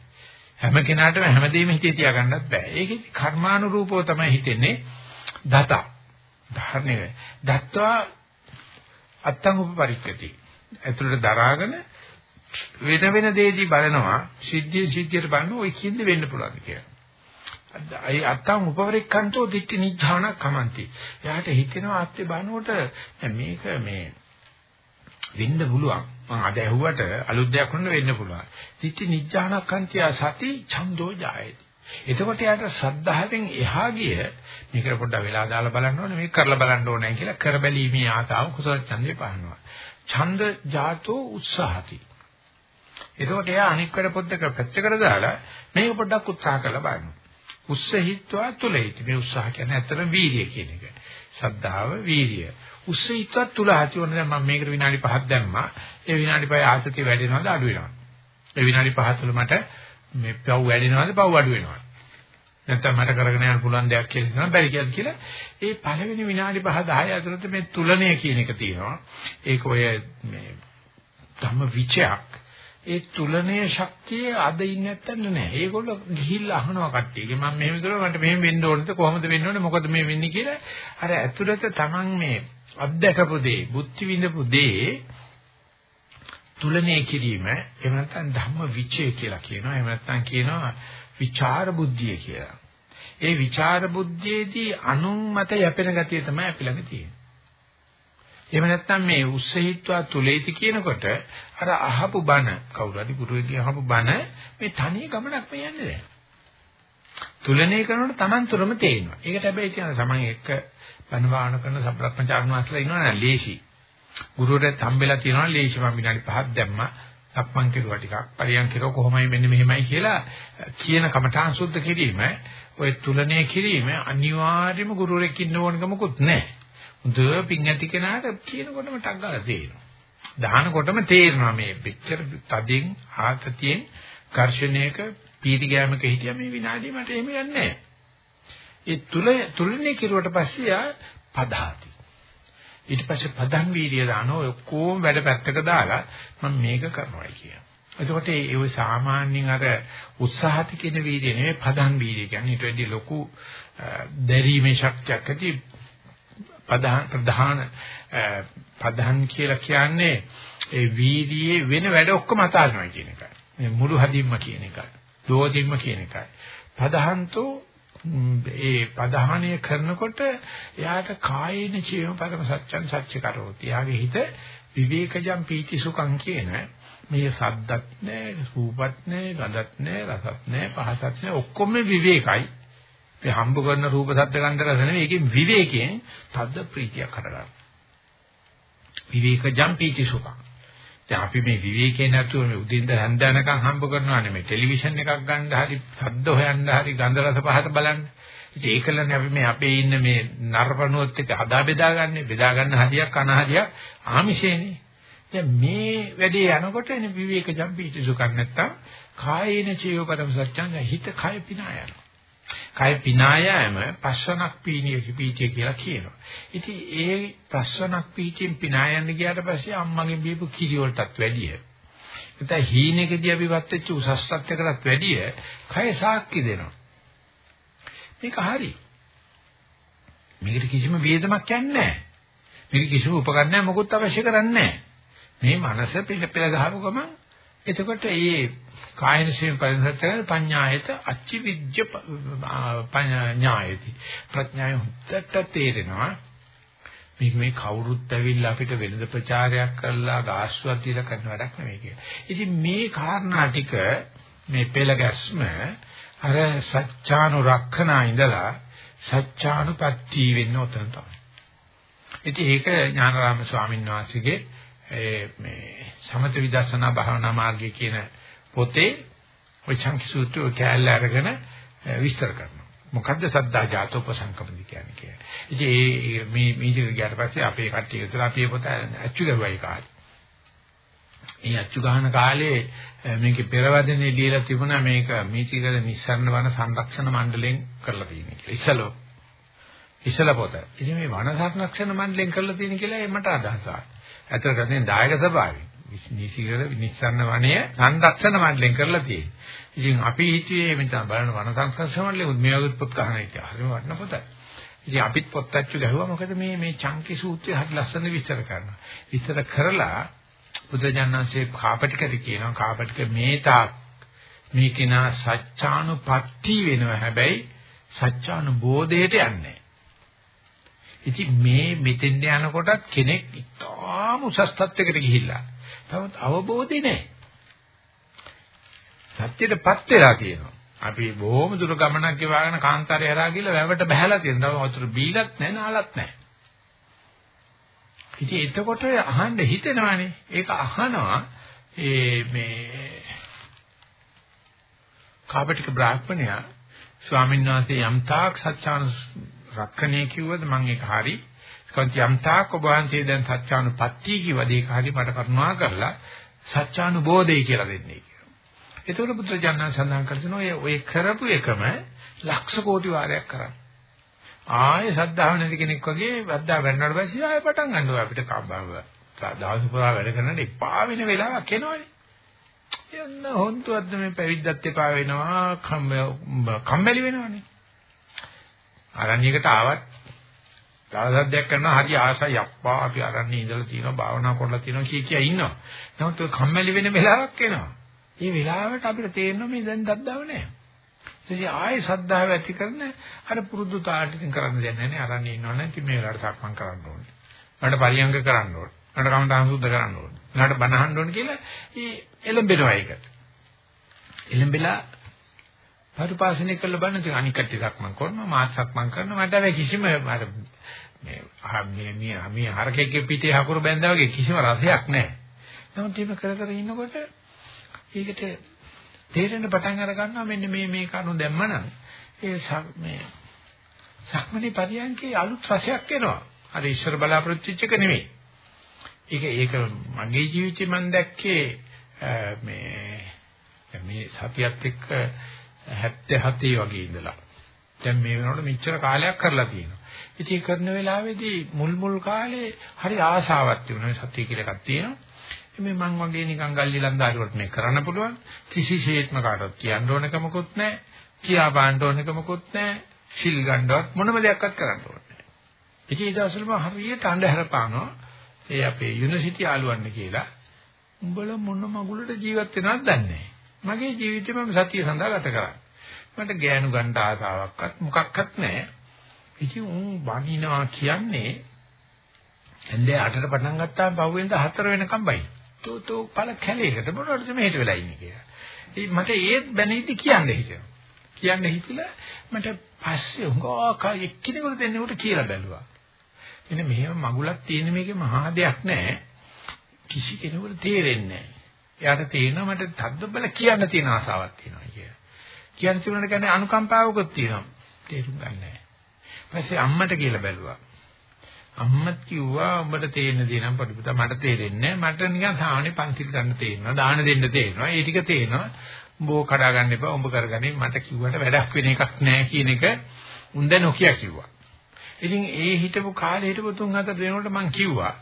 හැම කෙනාටම හැමදේම හිතේ තියාගන්නත් බෑ. ඒකේ කර්මානුරූපව තමයි හිතෙන්නේ දත. ධර්ණය. දත්වා අත්තං උපපරික්කති. ඇතුළට දරාගෙන වෙන වෙන දේදී බලනවා සිද්ධිය සිද්ධියට බලන ඔය කින්ද වෙන්න පුළුවන් කියලා. අයි අත්තං උපවරික්කන්තෝ දිට්ඨි නිඥාන කමන්ති. එයාට හිතෙනවා අත්තේ බලනකොට මේක මේ වෙන්න පුළුවන්. මම අද ඇහුවට අලුත් දෙයක් වුණ වෙන්න පුළුවන්. තිත්‍ති නිජ්ජානකන්තිය සති ඡන්தோ ජායති. එතකොට යාට ශ්‍රද්ධාවෙන් එහා ගිය මේකට පොඩ්ඩක් වෙලා දාලා බලන්න ඕනේ මේක කරලා බලන්න ඕනේ කියලා කරබැලීමේ ආතාව කුසල ඡන්දේ පහනවා. ඡන්ද ජාතෝ උත්සාහති. එතකොට එයා අනික් වැඩ පොද්දක පැත්තකට දාලා මේක පොඩ්ඩක් උත්සාහ කරලා බලනවා. උත්සහිත්වා තුලයිති. මේ උත්සාහ කියන්නේ ඇත්තටම වීර්යය කියන එක. ශ්‍රද්ධාව වීර්යය. උස්සීත්වත් තුල ඇති වුණ දැන් මම මේකට විනාඩි 5ක් දැම්මා. ඒ විනාඩි 5 ආසතිය වැඩෙනවද අඩු වෙනවද? ඒ විනාඩි 5 තුල මට මේ පව් වැඩෙනවද පව් අඩු වෙනවද? නැත්නම් මට කරගෙන යන්න පුළුවන් දෙයක් කියලා හිතනවා බැරි කියලා. ඒ පළවෙනි විනාඩි 5 10 ඇතුළත මේ තුලණය කියන එක තියෙනවා. ඒක ඔය මේ ධම්ම විචයක් ඒ තුලනයේ ශක්තිය අද ඉන්නේ නැත්තන් නෑ. ඒගොල්ලෝ ගිහිල්ලා අහනවා කට්ටියගේ මම මෙහෙම කරුවා මට මෙහෙම වෙන්න ඕනද කොහොමද වෙන්න ඕනේ මොකද මේ වෙන්නේ කියලා අර ඇතුළත Taman මේ අත්දකපු දේ, බුද්ධි විඳපු දේ තුලනේ කිරීම එහෙම නැත්නම් ධම්ම විචය කියලා කියනවා. එහෙම නැත්නම් කියනවා විචාර බුද්ධිය කියලා. ඒ විචාර බුද්ධියේදී අනුන් මත යැපෙන ගතිය තමයි අපි ළඟ තියෙන්නේ. එහෙම නැත්නම් මේ උස්සහිත්වා තුලේති කියනකොට අර අහපු බණ කවුරු හරි ගුරුවෙක්ගේ අහපු බණ මේ තනිය ගමනක් මේ යන්නේ දැන්. තුලනේ කරනකොට Taman තුරම තේිනවා. ඒකට හැබැයි කියන සමන් එක්ක බණවාන කරන සබ්‍රත්මචාරණ වාසලා ඉන්නවනේ ලේසි. ගුරුවරයෙක් හම්බෙලා තියෙනවා ලේසි මම විනාඩි 5ක් දැම්මා. සක්මන් කෙරුවා ටිකක්. පරියන් කෙරුවා කොහොමයි මෙන්න මෙහෙමයි කියලා කියන කමඨාන් සුද්ධ කිරීම ඔය තුලනේ කිරීම අනිවාර්යයෙන්ම ගුරුවරයෙක් ඉන්න ඕනකමකුත් නැහැ. හොඳ පිං ඇති කෙනාට කියනකොටම ටක් ගාලා තේරෙනවා. දහනකොටම තේරෙනවා මේ පිටචර තදින් ආතතියෙන් ඝර්ෂණයක පීටි ගෑමක හිටියා මේ විනාඩිය මට එහෙම යන්නේ නැහැ. ඒ තුල තුලනේ කිරුවට පස්සේ යා පදාති. ඊට පස්සේ පදන් වීර්ය දානෝ ඔක්කොම වැඩ පැත්තක දාලා මම මේක කරනවා කියන. එතකොට ඒ සාමාන්‍යයෙන් අර උත්සාහති කියන වීර්ය නෙවෙයි පදන් වීර්ය කියන්නේ ඊට වැඩි ලොකු දැරීමේ ශක්තියක් ඇති ප්‍රධාන ප්‍රධාන ප්‍රධාන කියලා කියන්නේ ඒ වීර්යයේ වෙන වැඩ ඔක්කොම අතාරිනවා කියන එකයි. මේ මුළු හදින්ම කියන එකයි. දෝදින්ම කියන එකයි. ප්‍රධානතෝ ඒ ප්‍රධානය කරනකොට එයාට කායේන චේම පරම සත්‍යං සත්‍ය කරෝති. එයාගේ හිත විවේකජම් පීති සුඛං කියන මේ සද්දත් නැහැ, රූපත් නැහැ, ගඳත් නැහැ, රසත් නැහැ, පහසත් නැහැ ඔක්කොම විවේකයි. මේ හම්බ කරන රූප සද්ද ගන්ධ රස නෙවෙයි ඒකෙන් විවේකයෙන් තද්ද ප්‍රීතියක් හටගන්නවා. විවේකජම් පීති සුඛං. දැන් අපි මේ විවේකේ නැතුව මේ උදින්ද හැන්දනකම් හම්බ කරනවා නෙමෙයි ටෙලිවිෂන් එකක් ගන්න හරි සද්ද හොයන්න හරි ගන්ධ රස පහත බලන්න. ඉතින් ඒකලනේ අපි මේ අපේ ඉන්න මේ නරපණුවත් එක්ක හදා බෙදාගන්නේ බෙදා ගන්න හරියක් අනහරියක් ආමිෂේනේ. දැන් මේ වැඩේ යනකොට එන විවේක ජම්පීති සුඛක් නැත්තම් කායේන චේව පරම සත්‍යං හිත කය පිනා යනවා. කය පිනායම පස්සනක් පීනිය පීතිය කියලා කියනවා. ඉතින් ඒ පස්සනක් පීතියෙන් පිනායන්න ගියාට පස්සේ අම්මගෙන් බීපු කිරි වලටත් වැඩිය. නැත්නම් හීනෙකදී අපි වත් වෙච්ච උසස් සත්‍යකටත් වැඩිය කය සාක්ෂි දෙනවා. මේක හරි. මේකට කිසිම වේදමක් යන්නේ නැහැ. මේක කිසිම උපකරණයක් මොකුත් අවශ්‍ය කරන්නේ නැහැ. මේ මනස පිළ පෙළ ගහපු ගමන් එතකොට ඒ කායන ශීල පරිසත්‍ය පඤ්ඤායත අච්චි විජ්ජ පඤ්ඤායති ප්‍රඥාය හුත්තට තේරෙනවා මේක මේ කවුරුත් ඇවිල්ලා අපිට වෙළඳ ප්‍රචාරයක් කරලා ගාස්ුවක් දීලා කරන වැඩක් නෙවෙයි කියලා. ඉතින් මේ කාරණා ටික මේ පෙළ ගැස්ම අර සත්‍යානුරක්ෂණා ඉඳලා සත්‍යානුපත්ති වෙන්න උතන තමයි. ඉතින් ඒක ඥානරාම ස්වාමීන් වහන්සේගේ මේ සමත විදර්ශනා භාවනා මාර්ගය කියන පොතේ ওই චංකි සූත්‍රය කැලල අරගෙන විස්තර කරනවා. මොකද්ද සද්දා ජාතෝපසංකප්පදි කියන්නේ කියලා. ඉතින් මේ මේ මේ ගියාට පස්සේ අපේ කට්ටිය විතර අපේ පොත අච්චු ගරුවයි කාලේ. මේ අච්චු ගහන කාලේ මේකේ පෙරවදනේ ලියලා තිබුණා මේක මේචිකල නිස්සරණ වන සංරක්ෂණ මණ්ඩලයෙන් කරලා තියෙන කියලා. ඉස්සලෝ ඉස්සල පොත. ඉතින් මේ වන සංරක්ෂණ මණ්ඩලයෙන් කරලා තියෙන කියලා මට අදහසක්. ඇත්තට ගන්නේ දායක සභාවේ. නිසිකල නිස්සන්න වනය සංරක්ෂණ මණ්ඩලයෙන් කරලා තියෙන්නේ. ඉතින් අපි හිතුවේ මෙතන බලන වන සංරක්ෂණ මණ්ඩලෙ මේ වගේ පොත් ගන්න එක හරිම වටින පොතයි. ඉතින් අපිත් පොත් අච්චු ගැහුවා මොකද මේ මේ චංකි සූත්‍රය හරි ලස්සන විස්තර කරනවා. විස්තර කරලා බුදුජානනාංශේ කාපටිකට කියනවා කාපටික මේ තාක් මේ කෙනා සත්‍යානුපත්ති වෙනවා හැබැයි සත්‍යානුබෝධයට යන්නේ ඉතින් මේ මෙතෙන් යනකොටත් කෙනෙක් ඉතාම උසස් තත්යකට ගිහිල්ලා තවත් අවබෝධය නැහැ. සත්‍යයටපත් වෙලා කියනවා. අපි බොහොම දුර ගමනක් ගෙවාගෙන කාන්තාරය හරහා ගිහලා වැවට බහැලා තියෙනවා. වතුර බීලත් නැහැ නාලත් නැහැ. ඉතින් එතකොට අහන්න හිතෙනවානේ. ඒක අහනවා ඒ මේ කාපටික බ්‍රාහ්මණයා ස්වාමීන් වහන්සේ යම් තාක් සත්‍යාන රක්කණේ කිව්වද මම ඒක හරි කන්ති යම් තාක් ඔබ වහන්සේ දැන් සත්‍යානුපත්ති කිව්වද ඒක හරි මට කරුණා කරලා සත්‍යානුබෝධය කියලා දෙන්නේ කියලා. ඒතකොට බුදුජානක සඳහන් කරනවා ඔය ඔය කරපු එකම ලක්ෂ කෝටි වාරයක් කරන්න. ආයේ සද්ධාව නැති කෙනෙක් වගේ වද්දා ගන්නවට පස්සේ ආයෙ පටන් ගන්නවා අපිට කම්බව. දවස් පුරා වැඩ කරනකොට එපා වෙන වෙලාවක් එනවනේ. යන්න හොන්තුවද්ද මේ පැවිද්දත් එපා වෙනවා කම්මැලි වෙනවනේ. අරණියකට ආවත් දවසක් කරනවා හරි ආසයි අප්පා අපි අරන්නේ ඉඳලා තියෙනවා භාවනා කරලා තියෙනවා කිය කිය ඉන්නවා. නමුත් ඔය කම්මැලි වෙන වෙලාවක් එනවා. මේ වෙලාවට අපිට තේරෙනවා මේ දැන් දද්දාව නැහැ. ඉතින් ආයේ සද්ධාව ඇති කරන අර පුරුදු තාටින් කරන්න දෙන්නේ නැහැ. අරන්නේ ඉන්නවනේ ඉතින් මේ වෙලාවට සක්මන් කරන්න ඕනේ. මට පරියංග කරන්න ඕනේ. මට කමටහන් සුද්ධ කරන්න ඕනේ. මට බනහන්න ඕනේ කියලා ඒ එළඹෙනවා ඒකට. එළඹෙලා පරිපාසනය කළ බලන්න ඉතින් අනික් කට්ටිය සක්මන් කරනවා මාත් සක්මන් කරනවා මට හැබැයි කිසිම අර මේ මේ මේ මේ හරකෙක්ගේ පිටේ හකුරු බැඳා වගේ කිසිම රසයක් නැහැ. නමුත් මේක කර කර ඉන්නකොට ඒකට තේරෙන පටන් අර ගන්නවා මෙන්න මේ මේ කරුණු දැම්මනම් ඒ මේ සක්මණේ පරියන්කේ අලුත් රසයක් එනවා. අර ඉස්සර බලාපොරොත්තු වෙච්ච එක නෙමෙයි. ඒක ඒක මගේ ජීවිතේ මම දැක්කේ මේ මේ සතියත් එක්ක 77 වගේ ඉඳලා දැන් මේ වෙනකොට මෙච්චර කාලයක් කරලා තියෙනවා. ඉතින් කරන වෙලාවේදී මුල් මුල් කාලේ හරි ආසාවක් තිබුණා. සත්‍ය කියලා එකක් තියෙනවා. මේ මං වගේ නිකන් ගල්ලි ලන්දාරියට මේ කරන්න පුළුවන්. කිසිසේත්ම කාටවත් කියන්න ඕනකමකුත් නැහැ. කියා බාන්න ඕනකමකුත් නැහැ. සිල් ගන්නවත් මොනම දෙයක්වත් කරන්න ඕනේ නැහැ. ඉතින් ඒ දවස්වල මම හරියට අඳුර පානවා. ඒ අපේ යුනිවර්සිටි ආලුවන්න කියලා. උඹලා මොන මගුලට ජීවත් වෙනවද දන්නේ නැහැ. මගේ ජීවිතේ මම සතිය සඳහා ගත කරා. මට ගෑනු ගන්න ආසාවක්වත් මොකක්වත් නැහැ. ඉතින් උන් වනිනවා කියන්නේ එන්නේ අටට පටන් ගත්තාම පහුවෙන්ද හතර වෙනකම් බයි. තෝ තෝ පළ කැලේකට මොනවටද මෙහෙට වෙලා ඉන්නේ කියලා. ඉතින් මට ඒත් බැනීති කියන්න හිතෙනවා. කියන්න හිතිලා මට පස්සේ උංගා එක්කිනෙකුට දෙන්නෙකුට කියලා බැලුවා. එනේ මෙහෙම මගුලක් තියෙන මේකේ මහා දෙයක් නැහැ. කිසි කෙනෙකුට තේරෙන්නේ නැහැ. එයාට තේරෙනවා මට තද්දබල කියන්න තියෙන ආසාවක් තියෙනවා කියලා. කියන්න තිබුණාට කියන්නේ අනුකම්පාවකුත් තියෙනවා. තේරුම් ගන්න නැහැ. ඊපස්සේ අම්මට කියලා බැලුවා. අම්මත් කිව්වා උඹට තේරෙන දේ නම් පොඩි පුතා මට තේරෙන්නේ නැහැ. මට නිකන් සාමාන්‍ය පන්සිල් ගන්න තේරෙනවා. දාන දෙන්න තේරෙනවා. ඒ ටික තේරෙනවා. උඹ කඩා ගන්න එපා. උඹ කරගන්නේ මට කිව්වට වැඩක් වෙන එකක් නැහැ කියන එක උන්ද නොකිය කිව්වා. ඉතින් ඒ හිටපු කාලේ හිටපු තුන් හතර දෙනකොට මං කිව්වා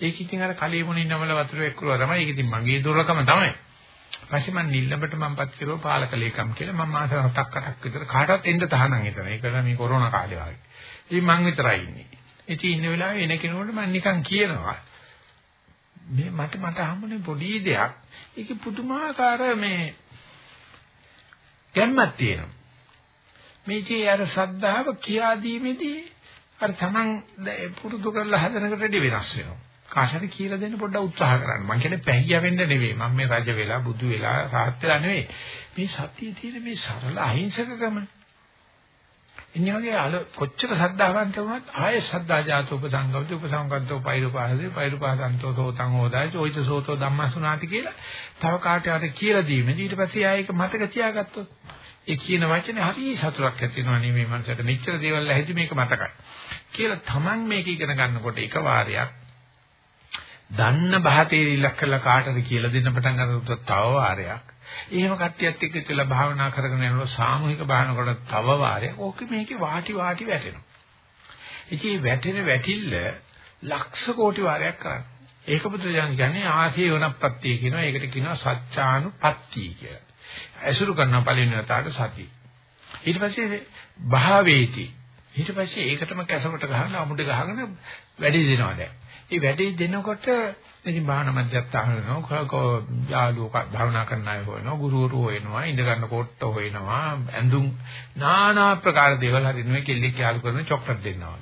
ඒක ඉතින් අර කලයේ මොනින් නමල වතුර එක්කරුවා තමයි. ඒක ඉතින් මගේ දුර්ලකම තමයි. ඊපස්සේ මම නිල්ලඹට මම්පත් කරුවා පාලක ලේකම් කියලා මම මාස හතක් අටක් විතර කාටවත් එන්න තහනම් හිටන. ඒක මේ කොරෝනා කාලේ වගේ. ඉතින් මං විතරයි ඉන්නේ. ඉතින් ඉන්න වෙලාවේ එන කෙනෙකුට මම නිකන් කියනවා මේ මට මට හම්බුනේ පොඩි දෙයක්. ඒක පුදුමාකාර මේ ගැම්මක් තියෙනවා. මේකේ අර ශ්‍රද්ධාව කියා දීමේදී අර Taman පුරුදු කරලා හදනකට වෙනස් වෙනවා. කාටද කියලා දෙන්න පොඩ්ඩක් උත්සාහ කරන්න. මම කියන්නේ පැහිය වෙන්න නෙවෙයි. මම මේ රජ වෙලා බුදු වෙලා රහත් වෙලා නෙවෙයි. මේ සතියේ තියෙන මේ සරල අහිංසකකම. ඉන්නේ වගේ අල කොච්චර සද්ධාවන්ත වුණත් ආයේ සද්ධා ජාත උපසංගවති උපසංගන්තෝ පෛරුපාසේ පෛරුපාසන්තෝ සෝතං හෝදායි චෝයිත සෝතෝ ධම්මසුනාති කියලා තව කාටට කියලා දීමේ ඊට පස්සේ ආයෙක මතක තියාගත්තොත් ඒ කියන වචනේ හරි සතුටක් ඇති වෙනවා නෙමෙයි මනසට මෙච්චර දේවල් ඇහිදි මේක මතකයි කියලා Taman මේක ඉගෙන ගන්නකොට එක වාරයක් දන්න බහතේ ඉලක්ක කළා කාටද කියලා දෙන්න පටන් ගන්නකොට තව වාරයක්. එහෙම කට්ටියත් එක්ක ඉතලා භාවනා කරගෙන යනකොට සාමූහික භාවනාවකට තව වාරයක්. ඕක මේකේ වාටි වාටි වැටෙනවා. ඉතින් මේ වැටෙන වැටිල්ල ලක්ෂ කෝටි වාරයක් කරන්න. ඒක බුදුදහම කියන්නේ ආසීවනප්පත්තිය කියනවා. ඒකට කියනවා සත්‍යානුපත්තිය කියලා. ඇසුරු කරන පළවෙනි වතාවට සතිය. ඊට පස්සේ භාවේති. ඊට පස්සේ ඒකටම කැසකට ගහන අමුඩ ගහගෙන වැඩි දෙනවා දැන්. ඒ වැඩේ දෙනකොට ඉතින් භාවනා මධ්‍යස්ථාන වෙනවා යාළුවෝ භාවනා කරන අය හොයනවා. ගුරුවරු හොයනවා. ඉඳ ගන්න කොට හොයනවා. ඇඳුම් নানা ප්‍රකාර දේවල් හරිනේ කෙල්ලෙක් යාළු කරන චොක්ලට් දෙන්නවා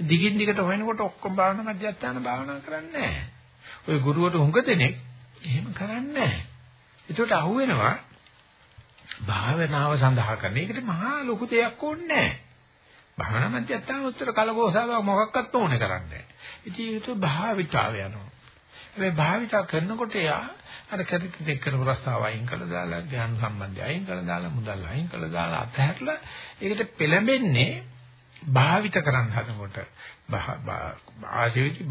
දිගින් දිගට හොයනකොට ඔක්කොම භාවනා මධ්‍යස්ථාන භාවනා කරන්නේ නැහැ. ඔය ගුරුවරු හුඟ දෙනෙක් එහෙම කරන්නේ නැහැ. ඒකට අහුවෙනවා භාවනාව සඳහා කරන. එකට මහා ලොකු දෙයක් ඕනේ නැහැ. භාවනා මධ්‍යස්ථාන උත්තර කලකෝසාවක් මොකක්වත් ඕනේ කරන්නේ. ඉතින් ඒක භාවිතාව යනවා. මේ භාවිතා කරනකොට යා අර කරිට දෙක් කරපු රස්සාව අයින් කළා දාලා ඥාන සම්බන්ධය අයින් කළා දාලා මුදල් අයින් කළා දාලා අතහැරලා ඒකට පෙළඹෙන්නේ භාවිත කරන්න හදනකොට ආශේවිති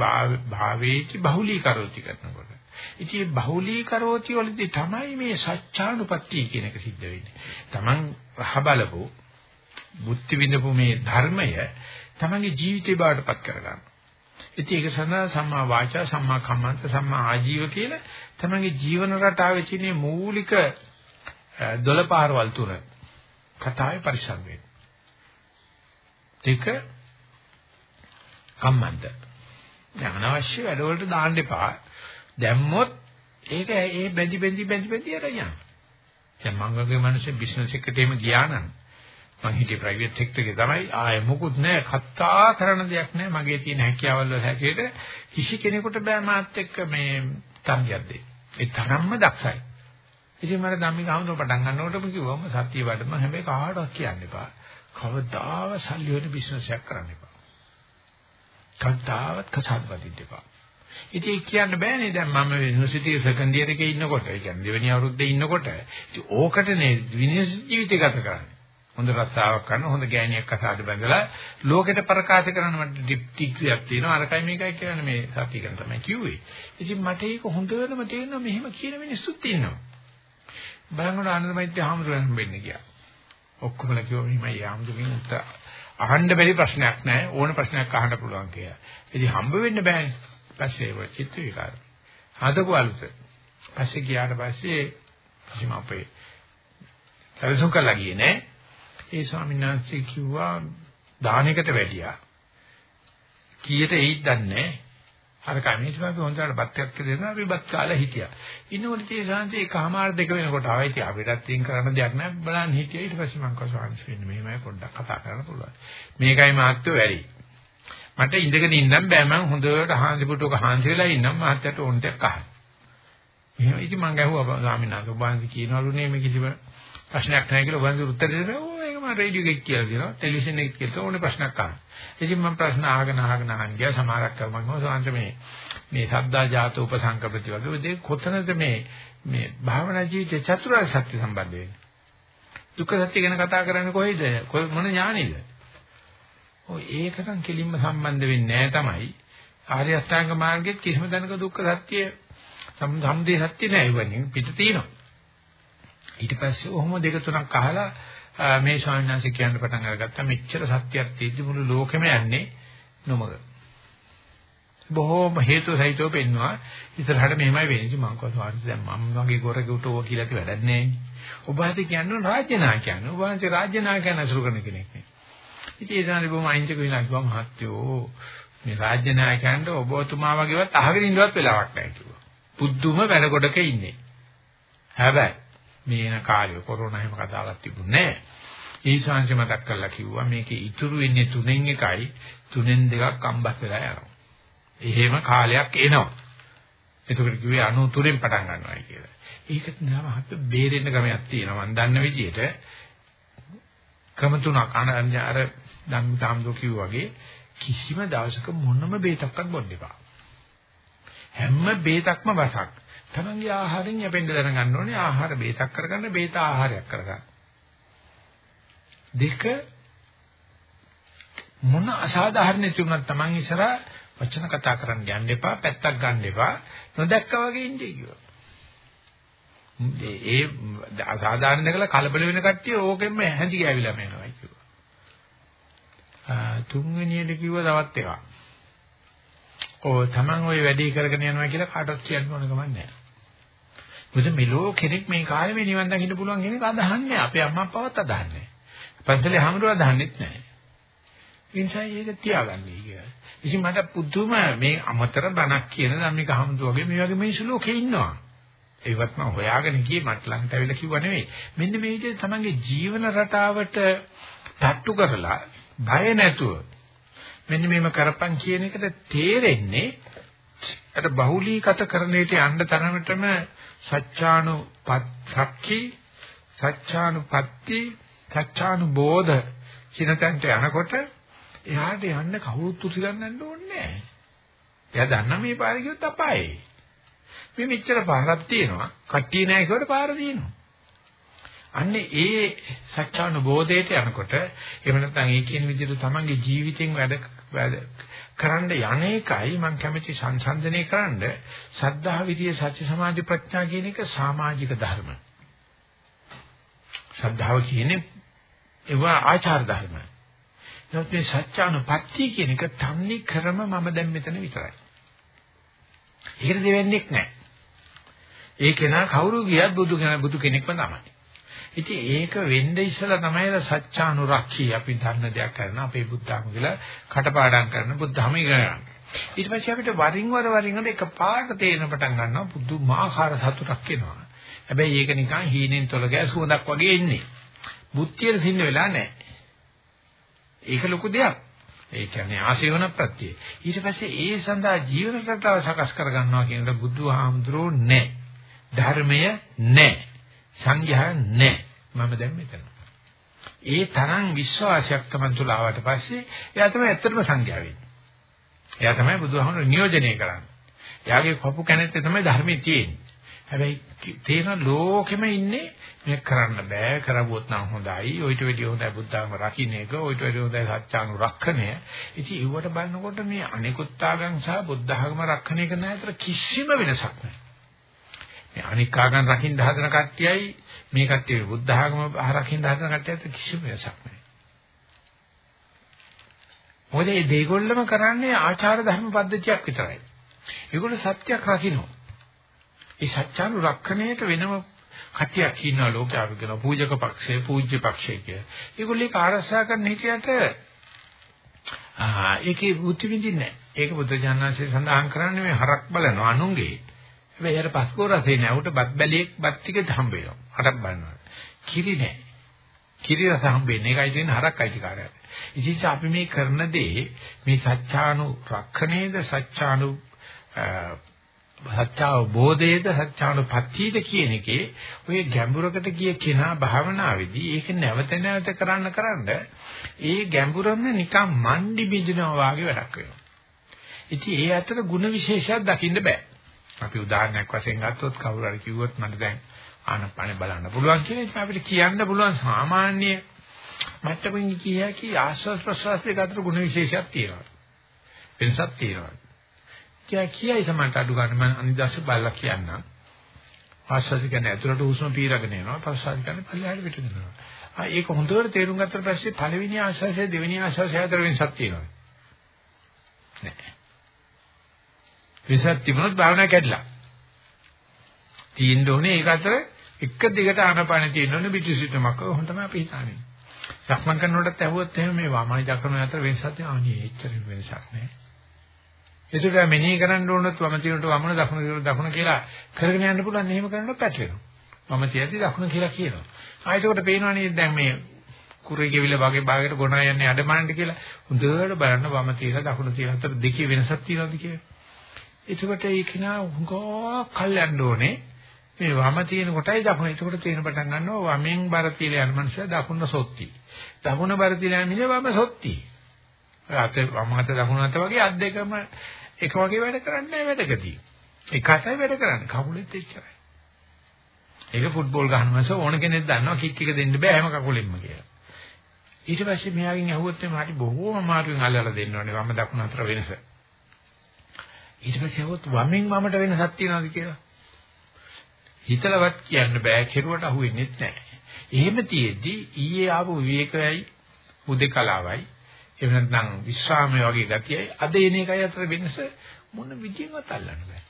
භාවේති බහුලීකරෝති කරනකොට ඉතින් බහුලීකරෝති වලදී තමයි මේ සත්‍යානුපත්තිය කියන එක සිද්ධ වෙන්නේ. Taman රහ බලපෝ බුද්ධ විඳපු මේ ධර්මය තමන්ගේ ජීවිතේ බාටපත් කරගන්න. ඉතින් ඒක සඳහා සම්මා වාචා සම්මා කම්මන්ත සම්මා ආජීව කියලා තමන්ගේ ජීවන රටාවේ තියෙන මූලික දොළපාරවල් තුන කතාවේ පරිසම් වෙනවා. දෙක කම්මන්ත. අනවශ්‍ය වැඩවලට දාන්න එපා. දැම්මොත් ඒක ඒ බැඳි බැඳි බැඳි බැඳි අර යනවා. දැන් මං වගේ මිනිස්සු බිස්නස් එකට එහෙම ගියා නම් මං හිටියේ ප්‍රයිවට් සෙක්ටර් එකේ තමයි ආයෙ මොකුත් නැහැ කතා කරන දෙයක් නැහැ මගේ තියෙන හැකියාවල් වල හැටියට කිසි කෙනෙකුට බෑ මාත් එක්ක මේ තම්ියක් දෙන්න. ඒ තරම්ම දක්ෂයි. ඉතින් මම ධම්මික ආවුන පටන් ගන්නකොටම කිව්වම සත්‍ය වඩම හැබැයි කාටවත් කියන්න එපා. කවදාව සල්ලි වෙන බිස්නස් එකක් කරන්න එපා. කවදාවත් කසාද වදින්න එපා. ඉතින් කියන්න බෑනේ දැන් මම යුනිවර්සිටි සෙකන්ඩ් ඉයර් එකේ ඉන්නකොට, ඒ කියන්නේ දෙවෙනි අවුරුද්දේ ඉන්නකොට ඉතින් ඕකටනේ විනිස් ජීවිතය ගත කරන්නේ. හොඳ රස්සාවක් කරන හොඳ ගෑණියක් අසාද බැඳලා ලෝකෙට ප්‍රකාශ කරන මට ඩිග්‍රියක් තියෙනවා අරකයි මේකයි කියන්නේ මේ සත්‍ය ගැන තමයි කිව්වේ. ඉතින් මට ඒක හොඳටම තේරෙනවා මෙහෙම කියන මිනිස්සුත් ඉන්නවා. බලංගොඩ ආනන්දමෛත්‍ය හාමුදුරුවෝ හම්බෙන්න ගියා. ඔක්කොමලා කිව්වා මෙහෙමයි යාම්දුමින් උත්තර අහන්න බැරි ප්‍රශ්නයක් නැහැ ඕන ප්‍රශ්නයක් අහන්න පුළුවන් කියලා. ඉතින් හම්බ වෙන්න බෑනේ. පස්සේ ඒ චිත්ත විකාර. හදපු අලුත. පස්සේ ගියාට පස්සේ කිසිම අපේ සැලසුම් කළා ගියේ නෑ. ඒ ස්වාමීන් වහන්සේ කිව්වා දානයකට වැඩියා. කීයට එයිද දන්නේ අර කමිෂනාගේ හොඳට බත් එකක් දෙනවා අපි බත් කාලා හිටියා. ඉන්නකොට ඒ ශාන්ති එකමාර දෙක වෙනකොට ආවයි ඉතින් අපිටත් තින් කරන්න දෙයක් නැහැ බලන්න හිටියා. ඊට පස්සේ මං කව ස්වාමීන් වහන්සේ මෙහෙමයි පොඩ්ඩක් කතා කරන්න පුළුවන්. මේකයි මාත්‍යෝ වැඩි. මට ඉඳගෙන ඉන්නම් බෑ මං හොඳට හාන්සි පුටුවක හාන්සි වෙලා ඉන්නම් මාත්‍යට ඕන්ටක් අහන්න. එහෙනම් ඉතින් මං ඇහුවා ස්වාමීන් වහන්සේ ඔබ වහන්සේ කියනවලු නේ මේ කිසිම ප්‍රශ්නයක් නැහැ කියලා ඔබ වහන්සේ උත්තර දෙනවා. මම රේඩියෝ එකක් කියලා කියනවා ටෙලිවිෂන් එකක් කියලා ඕනේ ප්‍රශ්නක් අහන්න. ඉතින් මම ප්‍රශ්න අහගෙන අහගෙන අහන් ගියා සමහරක් කරමන් මම සාන්ත මේ මේ සද්දා ජාත උපසංකප්පති වගේ ඔය දෙක කොතනද මේ මේ භාවනා ජීවිතේ චතුරාර්ය සත්‍ය සම්බන්ධ වෙන්නේ? දුක්ඛ සත්‍ය ගැන කතා කරන්නේ කොහෙද? මොන ඥානෙද? ඔය ඒකටන් කෙලින්ම සම්බන්ධ වෙන්නේ නැහැ තමයි. ආර්ය අෂ්ටාංග මාර්ගයේ කිසිම දැනක දුක්ඛ සත්‍ය සම්දේ සත්‍ය නැහැ වගේ පිට තියෙනවා. ඊට පස්සේ ඔහොම දෙක තුනක් අහලා මේ ස්වාමීන් වහන්සේ කියන්න පටන් අරගත්තා මෙච්චර සත්‍යයක් තියෙද්දි මුළු ලෝකෙම යන්නේ නොමග. බොහෝම හේතු සහිතව පෙන්නවා ඉස්සරහට මෙහෙමයි වෙන්නේ මම කව ස්වාමීන් දැන් මම වගේ ගොරකට ඕව කියලා කිව්ව වැඩක් නැහැ. ඔබ හිතේ කියන්නේ රාජ්‍ය නායකයන්. ඔබ හිතේ රාජ්‍ය නායකයන් අසුරු කරන කෙනෙක් නේ. ඉතින් ඒ සාරි බොහොම අයින්චක වෙලා කිව්වා මහත්තයෝ මේ රාජ්‍ය නායකයන්ට ඔබතුමා වගේවත් අහගෙන ඉන්නවත් වෙලාවක් නැහැ කිව්වා. පුදුම වැඩ කොටක ඉන්නේ. හැබැයි මේ එන කාලේ කොරෝනා හැම කතාවක් තිබුණේ නැහැ. ඒ ශාංශ මතක් කරලා කිව්වා මේකේ ඉතුරු වෙන්නේ තුනෙන් එකයි තුනෙන් දෙකක් අම්බස් වෙලා යනවා. එහෙම කාලයක් එනවා. එතකොට කිව්වේ 93න් පටන් ගන්නවායි කියලා. ඒකට නම හත් බේරෙන්න ක්‍රමයක් තියෙනවා. මම දන්න විදිහට ක්‍රම තුනක් අර ධම්මතාම්දෝ කිව්වා වගේ කිසිම දවසක මොනම බේතක්වත් බොන්න එපා. හැම බේතක්ම වසක්. තමන්ගේ ආහාරයෙන් යැපෙන්න දැනගන්න ඕනේ ආහාර බේතක් කරගන්න බේත ආහාරයක් කරගන්න. දෙක මොන අසාධාරණ තිබුණත් තමන් ඉස්සරහා වචන කතා කරන්න යන්න එපා පැත්තක් ගන්න එපා නොදැක්කා වගේ ඉන්නේ කිව්වා. ඒ අසාධාරණ දෙකල කලබල වෙන කට්ටිය ඕකෙන්ම හැඳි ගෑවිලා මේනවා කිව්වා. තුන්වෙනියට කිව්වා තවත් එකක්. ඔය තමන් ওই වැඩේ කරගෙන යනවා කියලා කාටවත් කියන්න ඕන ගමන් නැහැ. මොකද මෙලෝ කෙනෙක් මේ කාලේ මේ නිවන් දකින්න පුළුවන් කෙනෙක් අදහන්නේ අපේ අම්මා අප්පවත් අදහන්නේ. පන්සලේ හැමෝම අදහන්නේත් නැහැ. ඒ නිසා ඒක තියාගන්නයි කියලා. ඉතින් මට පුදුම මේ අමතර බණක් කියන ධම්මික හමුදු වගේ මේ වගේ මිනිස්සු ලෝකේ ඉන්නවා. ඒවත් මම හොයාගෙන ගියේ මට ළඟට ඇවිල්ලා කිව්වා නෙවෙයි. මෙන්න මේ විදිහට තමන්ගේ ජීවන රටාවට තට්ටු කරලා බය නැතුව මෙන්න මේම කරපන් කියන එකට තේරෙන්නේ අර බහුලීගත කරන්නේට යන්න තරමටම සත්‍යානුපත්ති සත්‍යානුපත්ති සත්‍යානුබෝධ සිනතන්ට යනකොට එහාට යන්න කවුරුත් උසි ගන්නන්න ඕනේ නැහැ. එයා දන්න මේ පාර ගියොත් අපායේ. මේ මෙච්චර පාරක් තියෙනවා. කට්ටිය නැහැ කියවට පාර තියෙනවා. අන්නේ ඒ සත්‍යානුබෝධයට යනකොට එහෙම නැත්නම් ඒ කියන විදිහට තමන්ගේ ජීවිතෙන් වැඩ වැඩ කරන්න යන්නේකයි මම කැමති සංසන්දනය කරන්න සද්ධා විදියේ සත්‍ය සමාධි ප්‍රඥා කියන එක සමාජික ධර්ම. ශ්‍රද්ධාව කියන්නේ ඒවා ආචාර ධර්ම. නමුත් මේ සත්‍යානුපත්ති කියන එක තන්නේ ක්‍රම මම දැන් මෙතන විතරයි. ඒකට දෙවෙන්නේ නැහැ. ඒක නා කවුරු ගියත් බුදු කෙනෙක් බුදු කෙනෙක්ම තමයි. ඉතින් ඒක වෙන්න ඉස්සලා තමයි සත්‍යානුරක්ෂී අපි ධර්ම දෙයක් කරන අපේ බුද්ධාම කියලා කටපාඩම් කරන බුද්ධාම ඉගෙනගන්න. ඊට පස්සේ අපිට වරින් වර වරින් වර එකපාරට තේරෙන පටන් ගන්නවා පුදුමාකාර සතුටක් එනවා. හැබැයි ඒක නිකන් හීනෙන් තොල ගැසුවඳක් වගේ එන්නේ. බුද්ධියට සින්න වෙලා නැහැ. ඒක ලොකු දෙයක්. ඒ කියන්නේ ආශේවන ප්‍රත්‍යය. ඊට පස්සේ ඒ සඳහා ජීවන රටාව සකස් කර ගන්නවා කියන බුදුහාමුදුරෝ නැහැ. ධර්මය නැහැ. සංඝයා නැහැ. මම දැන් මෙතන. ඒ තරම් විශ්වාසයක් Taman තුල ආවට පස්සේ එයා තමයි ඇත්තටම සංඝයා වෙන්නේ. එයා තමයි බුදුහමන නියෝජනය කරන්නේ. එයාගේ කපු කැනැත්තේ තමයි ධර්මයේ තියෙන්නේ. හැබැයි තේන ලෝකෙම ඉන්නේ මේ කරන්න බෑ කරවුවොත් නම් හොඳයි. ඔయిత වෙඩි හොඳයි බුද්ධාම රකින්න එක, ඔయిత වෙඩි හොඳයි සත්‍යානු රක්ෂණය. ඉතින් ඒවට බලනකොට මේ අනිකුත් ආගම් සහ බුද්ධ ආගම රක්ෂණය කරන අතර කිසිම වෙනසක් නැහැ. මේ අනික් ආගම් රකින්න හදන කට්ටියයි මේ කට්ටිය බුද්ධ ආගම රකින්න හදන කට්ටියත් කිසිම වෙනසක් නැහැ. මොකද මේ දෙගොල්ලම කරන්නේ ආචාර ධර්ම පද්ධතියක් විතරයි. ඒගොල්ලෝ සත්‍යයක් රකින්න. ඒ සත්‍යානුරක්ෂණයට වෙනම කට්ටියක් ඉන්නවා ලෝකේ අපි කියන පූජක පක්ෂය පූජ්‍ය පක්ෂය කිය. ඒගොල්ලෝ ඒක ආරක්ෂා කරන්න හිටියට ආ ඒකේ බුද්ධි විඳින්නේ නැහැ. ඒක බුද්ධ ඥානසේ සඳහන් කරන්නේ මේ හරක් බලනවා අනුන්ගේ. හැබැයි යාර පස්කෝ රසේ නෑ. උට බත් බැලියෙක් බත් ටික හම්බ වෙනවා. හරක් බලනවා. කිරි නෑ. කිරි රස හම්බෙන්නේ. ඒකයි තියෙන හරක් අයිතිකාරය. ඉතින් අපි මේ කරන දේ මේ සත්‍යානු රක්ෂණේද සත්‍යානු සත්‍යාවබෝධයේද සත්‍යානුපත්තියද කියන එකේ ඔය ගැඹුරකට ගිය කෙනා භාවනාවේදී ඒක නැවත නැවත කරන්න කරන්න ඒ ගැඹුරම නිකන් මණ්ඩි බිඳිනවා වගේ වැඩක් වෙනවා. ඉතින් ඒ අතර ಗುಣ විශේෂයක් දකින්න බෑ. අපි උදාහරණයක් වශයෙන් ගත්තොත් කවුරු හරි කිව්වොත් මට දැන් ආනපනේ බලන්න පුළුවන් කියලා ඉතින් අපිට කියන්න පුළුවන් සාමාන්‍ය මට්ටමින් කිය කි ආශ්වාස ප්‍රශ්වාස දෙක අතර ಗುಣ විශේෂයක් තියෙනවා. වෙනසක් තියෙනවා. කිය කියයි සමහරට අඩු ගන්න මම අනිදාස බලලා කියන්නම්. ආශ්වාස කියන්නේ ඇතුළට හුස්ම පීරගෙන යනවා ප්‍රශ්වාස කියන්නේ පල්ලෙහාට පිටිනවා. ආ ඒක හොඳට තේරුම් ගත්තට පස්සේ පළවෙනි ආශ්වාසය දෙවෙනි ආශ්වාසය අතර වෙනසක් තියෙනවා. නෑ. වෙනසක් තිබුණොත් භාවනාව කැඩලා. තියෙන්න ඕනේ ඒක අතර එක දිගට ආනපාන තියෙන්න ඕනේ පිටිසිටමක්. ඔහොම තමයි අපි හිතන්නේ. සක්මන් කරනකොටත් ඇහුවොත් එහෙම මේ වාමයි දක්වන අතර වෙනසක් තියෙනවා. අනේ එච්චර වෙනසක් නෑ. ඒකට මෙනෙහි කරන්න ඕනොත් වම තියනට වමන දකුණ තියනට දකුණ කියලා කරගෙන යන්න පුළුවන්. එහෙම කරනකොට පැටලෙනවා. වම තියද්දි දකුණ කියලා කියනවා. ආයෙත් පේනවා නේද දැන් මේ කුරේ ගෙවිල වගේ භාගයට ගොනා යන්නේ අඩමණ්ඩ කියලා. හොඳට බලන්න වම තියලා දකුණ තියලා අතර දෙකේ වෙනසක් තියෙනවද කියලා. එතකොට ඒක නා හුඟා කල් යන්න ඕනේ. මේ වම තියෙන කොටයි දකුණ. එතකොට තේරෙන පටන් ගන්නවා වමෙන් බර තියලා යන මනුස්සයා දකුණ සොත්ති. දකුණ බර තියලා යන මිනිහ වම සොත්ති. අත වම අත දකුණ අත වගේ අත් දෙකම එක වගේ වැඩ කරන්නේ වැඩකදී. එකටයි වැඩ කරන්නේ කකුලෙත් එච්චරයි. ඒක ෆුට්බෝල් ගහනවස ඕන කෙනෙක් දන්නවා කික් එක දෙන්න බෑ හැම කකුලෙන්ම කියලා. ඊට පස්සේ මෙයාගෙන් ඇහුවොත් එහම හරි බොහෝම අමාරුවෙන් අල්ලලා දෙන්න ඕනේ වම දකුණ අතර වෙනස. ඊට පස්සේ ඇහුවොත් වමෙන් වමට වෙනසක් තියනවාද කියලා. හිතලවත් කියන්න බෑ කෙරුවට අහුවෙන්නේ නැහැ. එහෙම තියෙද්දි ඊයේ ආපු විවේකයයි උදේකලාවයි එහෙම නැත්නම් විශ්‍රාමය වගේ ගතියයි අද එන එකයි අතර වෙනස මොන විදියෙන්වත් අල්ලන්න බෑ.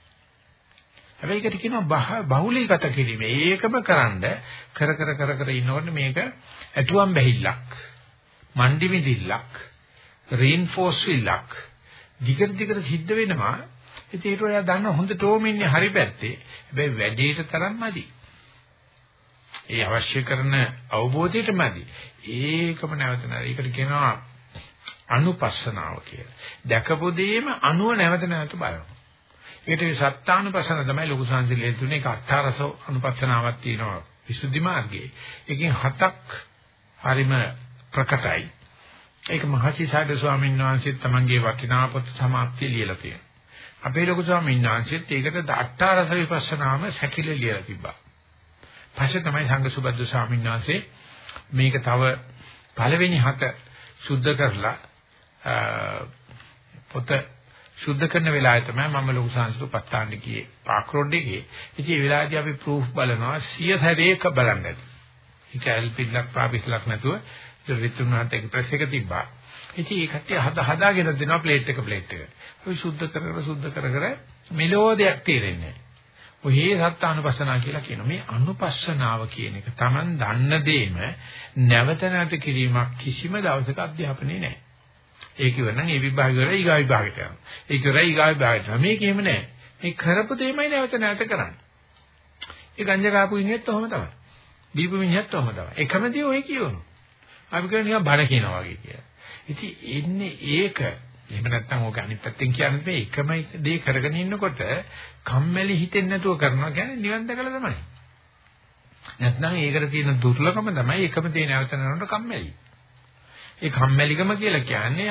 හැබැයි ඒකට කියනවා බහුලීගත කිරීම. ඒකම කරන්ඩ කර කර කර කර ඉන්නකොට මේක ඇටුවම් බැහිල්ලක්, මණ්ඩි මිදිල්ලක්, රීන්ෆෝස් විල්ලක් දිගට දිගට සිද්ධ වෙනවා. ඉතින් ඒක ඔයා දන්න හොඳටම ඉන්නේ හරි පැත්තේ. හැබැයි වැඩේට තරම්මදි. ඒ අවශ්‍ය කරන අවබෝධයටමදි. ඒකම නැවත නැවත. ඒකට කියනවා අනුපස්සනාව කියලා. දැකපු දෙයම අනුව නැවත නැවත බලනවා. ඒකට සත්‍යානුපස්සන තමයි ලොකු සංසිලේ තුනේ එක අට්ඨාරස අනුපස්සනාවක් තියෙනවා විසුද්ධි මාර්ගයේ. එකකින් හතක් හරිම ප්‍රකටයි. ඒක මහසිසාරද ස්වාමීන් වහන්සේ තමන්ගේ වටිනා පොත සමාප්තිය ලියලා තියෙනවා. අපේ ලොකු ස්වාමීන් වහන්සේත් ඒකට අට්ඨාරස විපස්සනාම සැකිල ලියලා තිබ්බා. පස්සේ තමයි සංඝ සුබද්ද ස්වාමීන් වහන්සේ මේක තව පළවෙනි හත සුද්ධ කරලා පොත සුද්ධ කරන වෙලාවේ තමයි මම ලොකු සංස්කෘත පස්තාන්න ගියේ පාක් රෝඩ් එකේ. ඉතින් ඒ වෙලාවේදී අපි ප්‍රූෆ් බලනවා සිය හැරේක බලන්න ඇති. ඒක එල්පිලක් පාපිස්ලක් නැතුව රිතුනාට එක ප්‍රෙස් එක තිබ්බා. ඉතින් ඒ කට්ටිය හද හදාගෙන දෙනවා ප්ලේට් එක ප්ලේට් එක. අපි සුද්ධ කර කර සුද්ධ කර කර මෙලෝදයක් තේරෙන්නේ නැහැ. ඔහේ සත්‍යානුපස්සනාව කියලා කියනවා. මේ අනුපස්සනාව කියන එක Taman දන්න දෙයම නැවත නැවත කිරීමක් කිසිම දවසක අධ්‍යාපනයේ නැහැ. ඒක ඉවරනම් ඒ විභාගය වල ඊගා විභාගයට යනවා. ඒක ඉවරයි ඊගා විභාගයට. මේක එහෙම නෑ. මේ කරපු දෙයමයි නැවත නැවත කරන්නේ. ඒ ගංජා කාපු ඉන්නේත් ඔහොම තමයි. දීපු මිනිහත් ඔහොම තමයි. එකම දේ ඔය කියවනවා. අපි කියන්නේ නිකන් බඩ කියනවා වගේ කියලා. ඉතින් එන්නේ ඒක එහෙම නැත්නම් ඕක අනිත් පැත්තෙන් කියන්නේ මේ එකම දේ කරගෙන ඉන්නකොට කම්මැලි හිතෙන්නේ නැතුව කරනවා කියන්නේ නිවන් දැකලා තමයි. නැත්නම් ඒකට තියෙන දුර්ලභම තමයි එකම දේ නැවත නැවත කම්මැලි. ඒ කම්මැලිකම කියලා කියන්නේ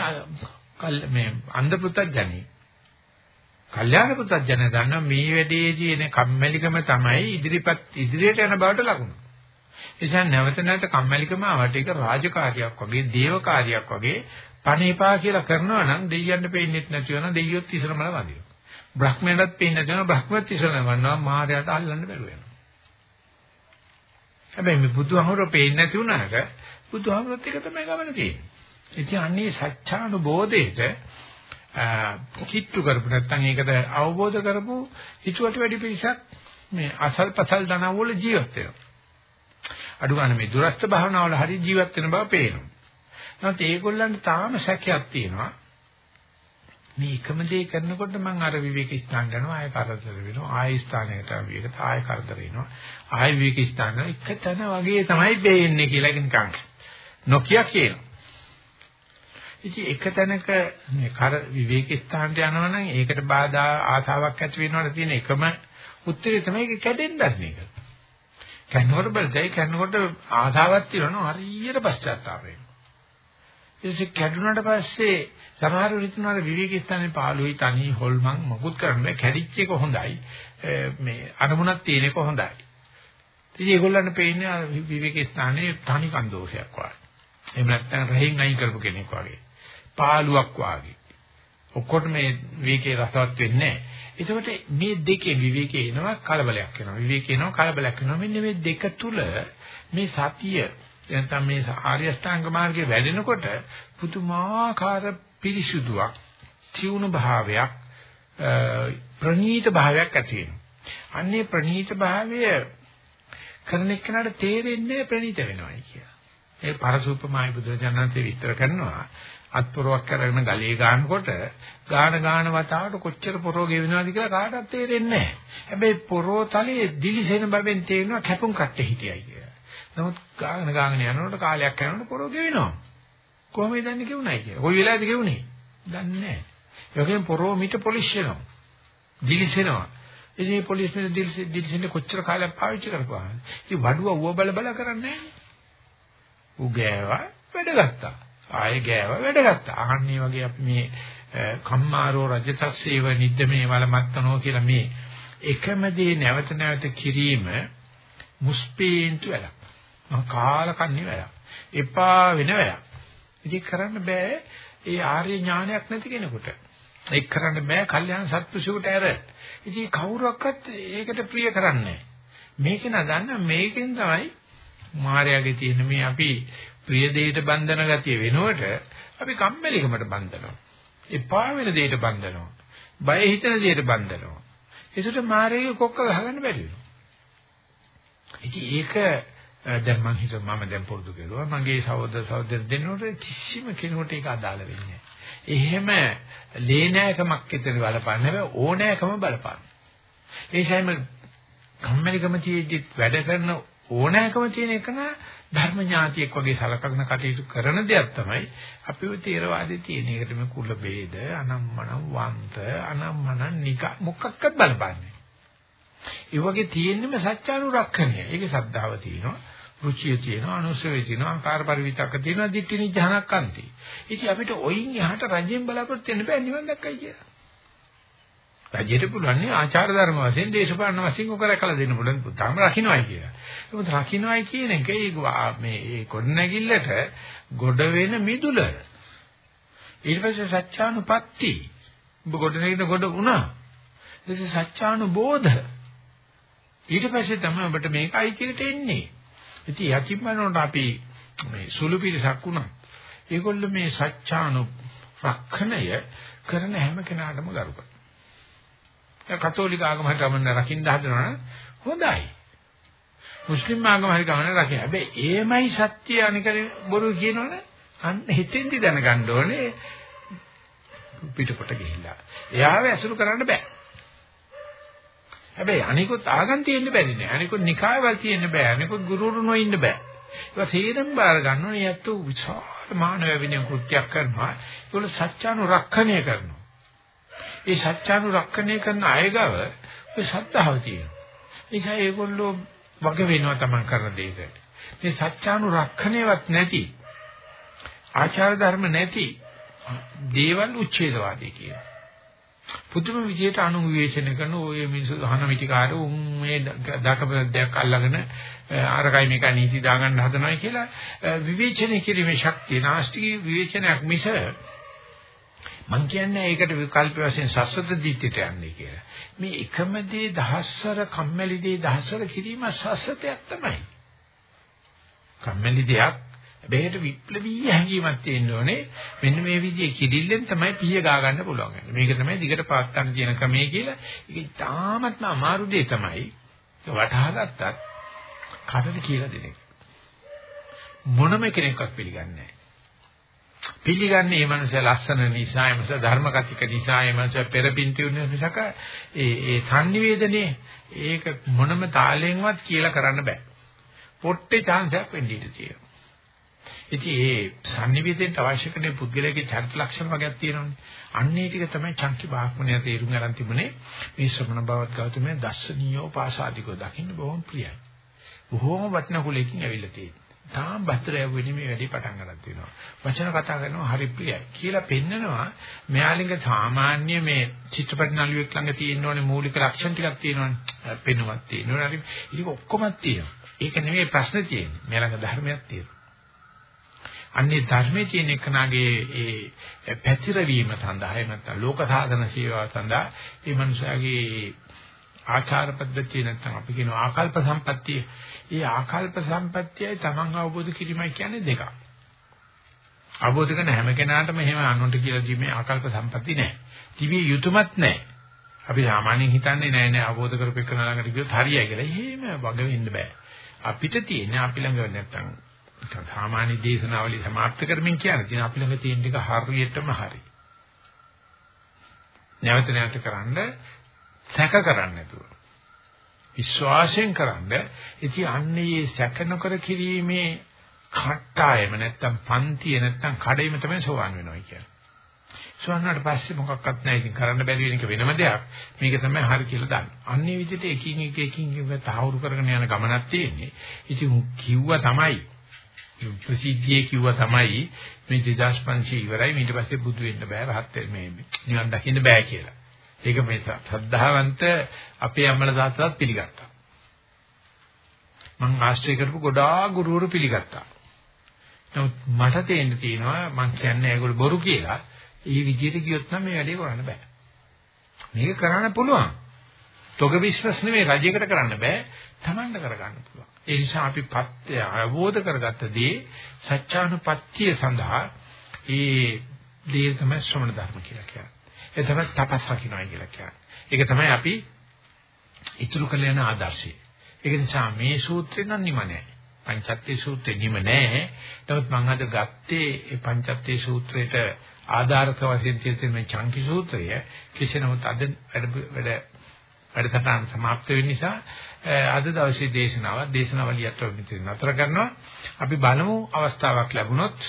මේ අන්ධ පුතඥයි. කල්යාණ පුතඥය දන්නා මේ වැඩේදී එන කම්මැලිකම තමයි ඉදිරිපත් ඉදිරියට යන බවට ලකුණු. එනිසා නැවත නැවත කම්මැලිකම ආවට ඒක රාජකාරියක් වගේ දේවකාරියක් වගේ පණේපා කියලා කරනවා නම් දෙයියන්ට පෙන්නේ නැති වෙන දෙයියොත් ඉස්සරමල වදිනවා. බ්‍රහ්මයන්ටත් පේන්නේ නැතිවෙනවා බ්‍රහ්මත් ඉස්සරහ වන්නවා මායයට අල්ලන්න බැරුව වෙනවා. හැබැයි මේ බුදුහමරෝ පේන්නේ නැති වුණාට බුදුහමරොත් එක තමයි ගමන තියෙන්නේ. ඉතින් අන්නේ සත්‍යානුබෝධයට කිට්ටු කරපු නැත්නම් ඒකට අවබෝධ කරපු හිතුවට වැඩි පිරිසක් මේ අසල් පසල් දනවල ජීවත් වෙනවා. අඩු ගන්න මේ දුරස්ත භාවනාවල හරි ජීවත් වෙන බව පේනවා. නමුත් ඒගොල්ලන්ට තාම සැකයක් තියෙනවා. මේ එකම දේ කරනකොට මම අර විවේක ස්ථාන යනවා ආය කරදර වෙනවා ආය ස්ථානයකට විවේක ආය කරදර වෙනවා ආය විවේක ස්ථාන එක තැන වගේ තමයි බේන්නේ කියලා නිකන් නොකිය කියනවා ඉතින් එක තැනක මේ කර විවේක ස්ථානට යනවා නම් ඒකට බාධා ආසාවක් ඇති වෙනවට තියෙන එකම උත්තරේ තමයි ඒක කැඩෙන්න ගන්න එක. කන්නකොට බලතේ කන්නකොට ආසාවක් තියෙනවා හරියට පශ්චාත්තාප වෙනවා. ඊට කැඩුනට පස්සේ සමහර විටුනාර විවේක ස්ථානේ පාළුයි තනි හොල්මන් මොකුත් කරන්නේ කැඩිච්ච එක හොඳයි. මේ අරමුණක් තියෙන එක හොඳයි. ඉතින් ඒගොල්ලන්ට පේන්නේ විවේක ස්ථානේ තනි කන්දෝෂයක් වගේ. එහෙම නැත්නම් රහින් අයින් කරපු කෙනෙක් වගේ. පාළුවක් වාගේ. ඔක්කොට මේ විවේකේ රසවත් වෙන්නේ නැහැ. එතකොට මේ දෙකේ විවේකේ එනවා කලබලයක් වෙනවා. විවේකේ එනවා කලබලයක් වෙනවා. මෙන්න මේ දෙක තුල මේ සතිය නැත්නම් මේ ආර්ය අෂ්ටාංග මාර්ගයේ වැඩෙනකොට පුදුමාකාර පිරිසුදුවක්, තියුණු භාවයක්, ප්‍රණීත භාවයක් ඇති වෙනවා. අන්නේ ප්‍රණීත භාවය කරන එක්කනට තේරෙන්නේ ප්‍රණීත වෙනවයි කියලා. ඒ පරසූපමායි බුදුරජාණන්සේ විස්තර කරනවා අත්පොරවක් කරගෙන ගලේ ගන්නකොට ගාන ගාන වතාවට කොච්චර පොරෝ ගෙවෙනවද කියලා කාටවත් තේරෙන්නේ නැහැ. හැබැයි පොරෝ තලයේ දිලිසෙන බවෙන් තේරෙනවා කැපුම් කට්ටේ හිටියයි කියලා. නමුත් ගාන ගාන යනකොට කාලයක් යනකොට පොරෝ ගෙවෙනවා. කොහොමද දන්නේ ගෙවුණයි කියලා. කොයි වෙලාවද ගෙවුනේ? දන්නේ නැහැ. යෝගෙන් පොරෝ මිට පොලිෂ් වෙනවා. දිලිසෙනවා. ඉතින් මේ පොලිස් මෙන්න දිලිසෙන්නේ කොච්චර කාලයක් පාවිච්චි කරපුවාද? ඉතින් වඩුව ඌව බල බල කරන්නේ නැහැ. ඌ ගෑවා වැඩ ගත්තා. ආයෙ ගෑව වැඩ ගත්තා. අහන්නේ වගේ අපි මේ කම්මාරෝ රජතස්සේව නිද්දමේ වලමත්තනෝ කියලා මේ එකම දේ නැවත නැවත කිරීම මුස්පීන්තු වැඩක්. මම කාලකන්ණි වැඩක්. එපා වෙන වැඩක්. ඉතින් කරන්න බෑ ඒ ආර්ය ඥානයක් නැති කෙනෙකුට. ඒක කරන්න බෑ කල්යාණ සත්පුරුෂයෙකුට ඇර. ඉතින් කවුරක්වත් ඒකට ප්‍රිය කරන්නේ මේක නදන්න මේකෙන් තමයි මායාවේ තියෙන මේ අපි ප්‍රිය දෙයට බන්ධන ගතිය වෙනුවට අපි කම්මැලිකමට බන්ධනවා. එපා වෙන දෙයට බන්ධනවා. බය හිතන දෙයට බන්ධනවා. ඒසට මායාවේ කොක්ක ගහගන්න බැරි වෙනවා. ඉතින් ඒක දැන් මම හිතුව මම දැන් පුරුදු කරුවා මගේ සහෝදර සහෝදර දෙන්නට කිසිම කෙනෙකුට ඒක අදාළ වෙන්නේ නැහැ. එහෙම ලේනෑකමක් විතර බලපන්නේ නැහැ ඕනෑකම බලපන්න. ඒ ශායම කම්මැලිකම තියෙද්දි වැඩ කරන ඕනෑකම තියෙන එක නා ධර්ම ඥාතියෙක් වගේ සලකන කටයුතු කරන දෙයක් තමයි අපිව තේරවාදයේ තියෙන. ඒකට මේ කුල ભેද, අනම්මනම් වන්ත, අනම්මනම් නික මොකක්වත් බලපන්නේ. ඒ වගේ තියෙන්නම සත්‍යානුරක්ෂණය. ඒකේ ශ්‍රද්ධාව තියෙනවා. රුචිය තියෙනවා අනුසය තියෙනවා ආකාර පරිවිතක තියෙනවා දිට්ඨි නිජහනක් අන්ති. ඉතින් අපිට ඔයින් එහාට රජෙන් බලාපොරොත්තු වෙන්න බෑ නිවන් දැක්කයි කියලා. රජයට පුළුවන් නේ ආචාර ධර්ම වශයෙන් දේශපාලන වශයෙන් ඔක රැකලා දෙන්න පුළුවන්. තාම රකින්නයි කියලා. ඒකත් රකින්නයි කියන එක මේ ඒ ගොඩනැගිල්ලට ගොඩ වෙන මිදුල. ඊට පස්සේ සත්‍යානුපatti. ඔබ ගොඩනැගින ගොඩ වුණා. ඊට පස්සේ සත්‍යානුබෝධ. ඊට පස්සේ තමයි ඔබට මේකයි කියලට එන්නේ. ඉතින් යකිමනෝට අපි මේ සුළු පිටසක් වුණා. ඒගොල්ලෝ මේ සත්‍යානු රක්ෂණය කරන හැම කෙනාටම ගරු කරනවා. කතෝලික ආගම හරි ගමන රකින්න හදනවා හොඳයි. මුස්ලිම් ආගම හරි ගමන රකින්න. හැබැයි ඒමයි සත්‍ය අනිකරේ බොරු කියනවනේ අන්න හිතෙන්දි දැනගන්න ඕනේ පිටපොට ගිහිල්ලා. එයාව ඇසුරු කරන්න බෑ. හැබැයි අනිකුත් ආගම් තියෙන්න බැරි නෑ. අනිකුත් නිකායවල තියෙන්න බෑ. අනිකුත් ගුරුවරුනෝ ඉන්න බෑ. ඒක තේරෙන් බාර ගන්න ඕනේ යැත්තු විශාල මානව විනය කෘත්‍යයක් කරනවා. ඒගොල්ලෝ සත්‍යානුරක්ෂණය කරනවා. ඒ සත්‍යානුරක්ෂණය කරන අයගව ඒ ශ්‍රද්ධාව තියෙනවා. ඒසයි ඒගොල්ලෝ වග වෙනවා තමන් කරන දෙයකට. මේ සත්‍යානුරක්ෂණයවත් නැති ආචාර ධර්ම නැති දේවල් උච්ඡේදවාදී කියනවා. පුදුම විදියට අනු විවේචන කරන ඔය මිනිස්සු අහන මිටිකාර උන් මේ දකපදයක් අල්ලගෙන ආරකයි මේක නීති දාගන්න හදනවා කියලා විවේචනය කිරීමේ ශක්තිය නාස්තික විවේචනයක් මිස මං කියන්නේ ඒකට විකල්ප වශයෙන් සස්සත දිට්ඨියට යන්නේ කියලා. මේ එකම දේ දහස්වර කම්මැලි දේ දහස්වර කිරීම සස්සතයක් තමයි. කම්මැලි දෙයක් බෙහෙට විප්ලවීය හැඟීමක් තියෙන්න ඕනේ. මෙන්න මේ විදිහේ කිදිල්ලෙන් තමයි පිය ගා ගන්න පුළුවන්. මේක තමයි දිගට පාත් ගන්න තියෙන ක්‍රමයේ කියලා. ඒක ඉතාමත්ම අමාරු දෙයක් තමයි. වටහා ගත්තත් කඩට කියලා දෙන එක. මොනම කෙනෙක්වත් පිළිගන්නේ නැහැ. පිළිගන්නේ මේ මනස ලස්සන නිසා, මේ මනස ධර්ම කතික නිසා, මේ මනස පෙරපින් තියුන නිසාක ඒ ඒ sannivedanaye ඒක මොනම තාලෙන්වත් කියලා කරන්න බෑ. පොට්ටේ chance එකක් වෙන්න ඉඩ තියෙනවා. ඉතින් ඒ sannivedanaයට අවශ්‍ය කරන පුද්ගලයාගේ චරිත ලක්ෂණ වගේක් තියෙනවානේ. අන්නේ ටික තමයි චංකි බාහ්මණය තේරුම් ගන්න තිබුණේ. මේ ශ්‍රමණ බවත් ගෞතමයේ දස්සනීයෝ පාසාදිකෝ දකින්න බොහොම ප්‍රියයි. බොහොම වටිනා කුලයකින් ඇවිල්ලා තියෙනවා. තාම බතර යවෙන්නේ මේ වැඩි පටන් ගන්නත් වෙනවා. වචන කතා කරනවා හරි ප්‍රියයි කියලා පෙන්නනවා. මෙයාලින්ග සාමාන්‍ය මේ චිත්‍රපට නළුවෙක් ළඟ තියෙන ඕනේ මූලික ලක්ෂණ ටිකක් තියෙනවානේ. පෙනුමක් තියෙනවා. හරි ඒක ඔක්කොම තියෙනවා. ඒක නෙමෙයි ප්‍රශ්නේ තියෙන්නේ. මෙයාලඟ ධර්මයක් තියෙනවා. අන්නේ ධර්මයේ තියෙන එකනාගේ ඒ පැතිරවීම සඳහා එහෙම නැත්නම් ලෝක සාධන සේවාව සඳහා මේ මනුෂයාගේ ආචාර පද්ධතිය නැත්නම් අපි කියන ආකල්ප සම්පත්තිය. ඒ ආකල්ප සම්පත්තියයි Taman අවබෝධ කිරීමයි කියන්නේ දෙකක්. අවබෝධ කරන හැම කෙනාටම එහෙම අනුන්ට කියලා දීමේ ආකල්ප සම්පත්තිය නැහැ. තිබිය යුතුයමත් නැහැ. අපි සාමාන්‍යයෙන් හිතන්නේ නෑ නෑ අවබෝධ කරපෙන්න ළඟට ගියොත් හරියයි කියලා. එහෙම වග වෙන්න බෑ. අපිට තියෙන්නේ අපි ළඟ නැත්තම් සාමාන්‍ය දේශනාවලිය සමාප්ත කරමින් කියන්නේ තියෙන අපි ළඟ තියෙන ටික හරියටම හරි. නැවත නැවත කරන්න සැක කරන්නේ නැතුව. විශ්වාසයෙන් කරන්න ඉතින් අන්නේ සැක නොකර කිරීමේ කට්ටායම නැත්තම් පන්තිය නැත්තම් කඩේම තමයි සෝවන් වෙනවා කියන්නේ. සෝවන්නාට පස්සේ මොකක්වත් නැහැ ඉතින් කරන්න බැරි වෙන එක වෙනම දෙයක්. මේක තමයි හරි කියලා දන්නේ. අන්නේ විදිහට එකින් එක එකින් එක තහවුරු කරගෙන යන ගමනක් තියෙන්නේ. ඉතින් කිව්වා තමයි ප්‍රසිද්ධියේ කිව්වා තමයි මේ 2500 ඉවරයි ඊට පස්සේ බුදු වෙන්න බෑ රහත් මේ නිවන් දකින්න බෑ කියලා. ඒක මේ ශ්‍රද්ධාවන්ත අපේ අම්මලා තාත්තලාත් පිළිගත්තා. මං ආශ්‍රය කරපු ගොඩාක් ගුරුවරු පිළිගත්තා. නමුත් මට තේන්න තියෙනවා මං කියන්නේ ඒගොල්ලෝ බොරු කියලා. ඒ විදිහට ගියොත් නම් මේ වැඩේ කරන්න බෑ. මේක කරන්න පුළුවන්. තොග විශ්වාස නෙමෙයි රජයකට කරන්න බෑ. Tamanට කරගන්න පුළුවන්. ඒ නිසා අපි පත්‍ය අවබෝධ කරගත්ත දේ සත්‍යානුපත්තිය සඳහා ඒ දේ තමයි ශ්‍රමණ ධර්ම කියලා කියන්නේ. ඒ තමයි තපස් රකින්නයි කියලා කියන්නේ. ඒක තමයි අපි ඉතුරු කළ යන ආදර්ශය. ඒක නිසා මේ සූත්‍රේ නම් නිම නැහැ. පංචත්තේ සූත්‍රේ නිම නැහැ. නමුත් මම අද ගත්තේ ඒ පංචත්තේ සූත්‍රයට ආධාරක වශයෙන් තියෙන මේ චංකි සූත්‍රය කෙසේ නමුත් අද වැඩ වැඩ වැඩසටහන સમાપ્ત වෙන නිසා අද දවසේ දේශනාව දේශනාවලියට නතර කරනවා. අපි බලමු අවස්ථාවක් ලැබුණොත්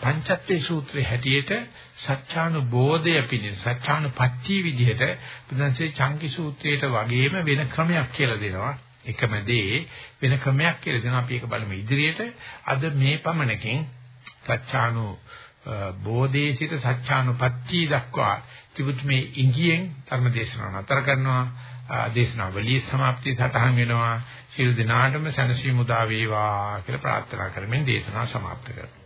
පංචත්තේ සූත්‍රයේ හැටියට සත්‍යානුබෝධය පිණිස සත්‍යානුපච්චී විදිහට බුදුන්සේ චංකි සූත්‍රයට වගේම වෙන ක්‍රමයක් කියලා දෙනවා. එකම දේ වෙන ක්‍රමයක් කියලා දෙනවා. අපි ඒක බලමු ඉදිරියට. අද මේ පමණකින් සත්‍යානු බෝධේ සිට සත්‍යානුපච්චී දක්වා තිබුත් මේ ඉංගියෙන් ධර්මදේශනාව නතර කරනවා. දේශනාවලිය સમાප්තිය සටහන් වෙනවා. සියලු දෙනාටම සැනසීම උදා වේවා කියලා ප්‍රාර්ථනා කරමින් දේශනාව સમાප්ත කරනවා.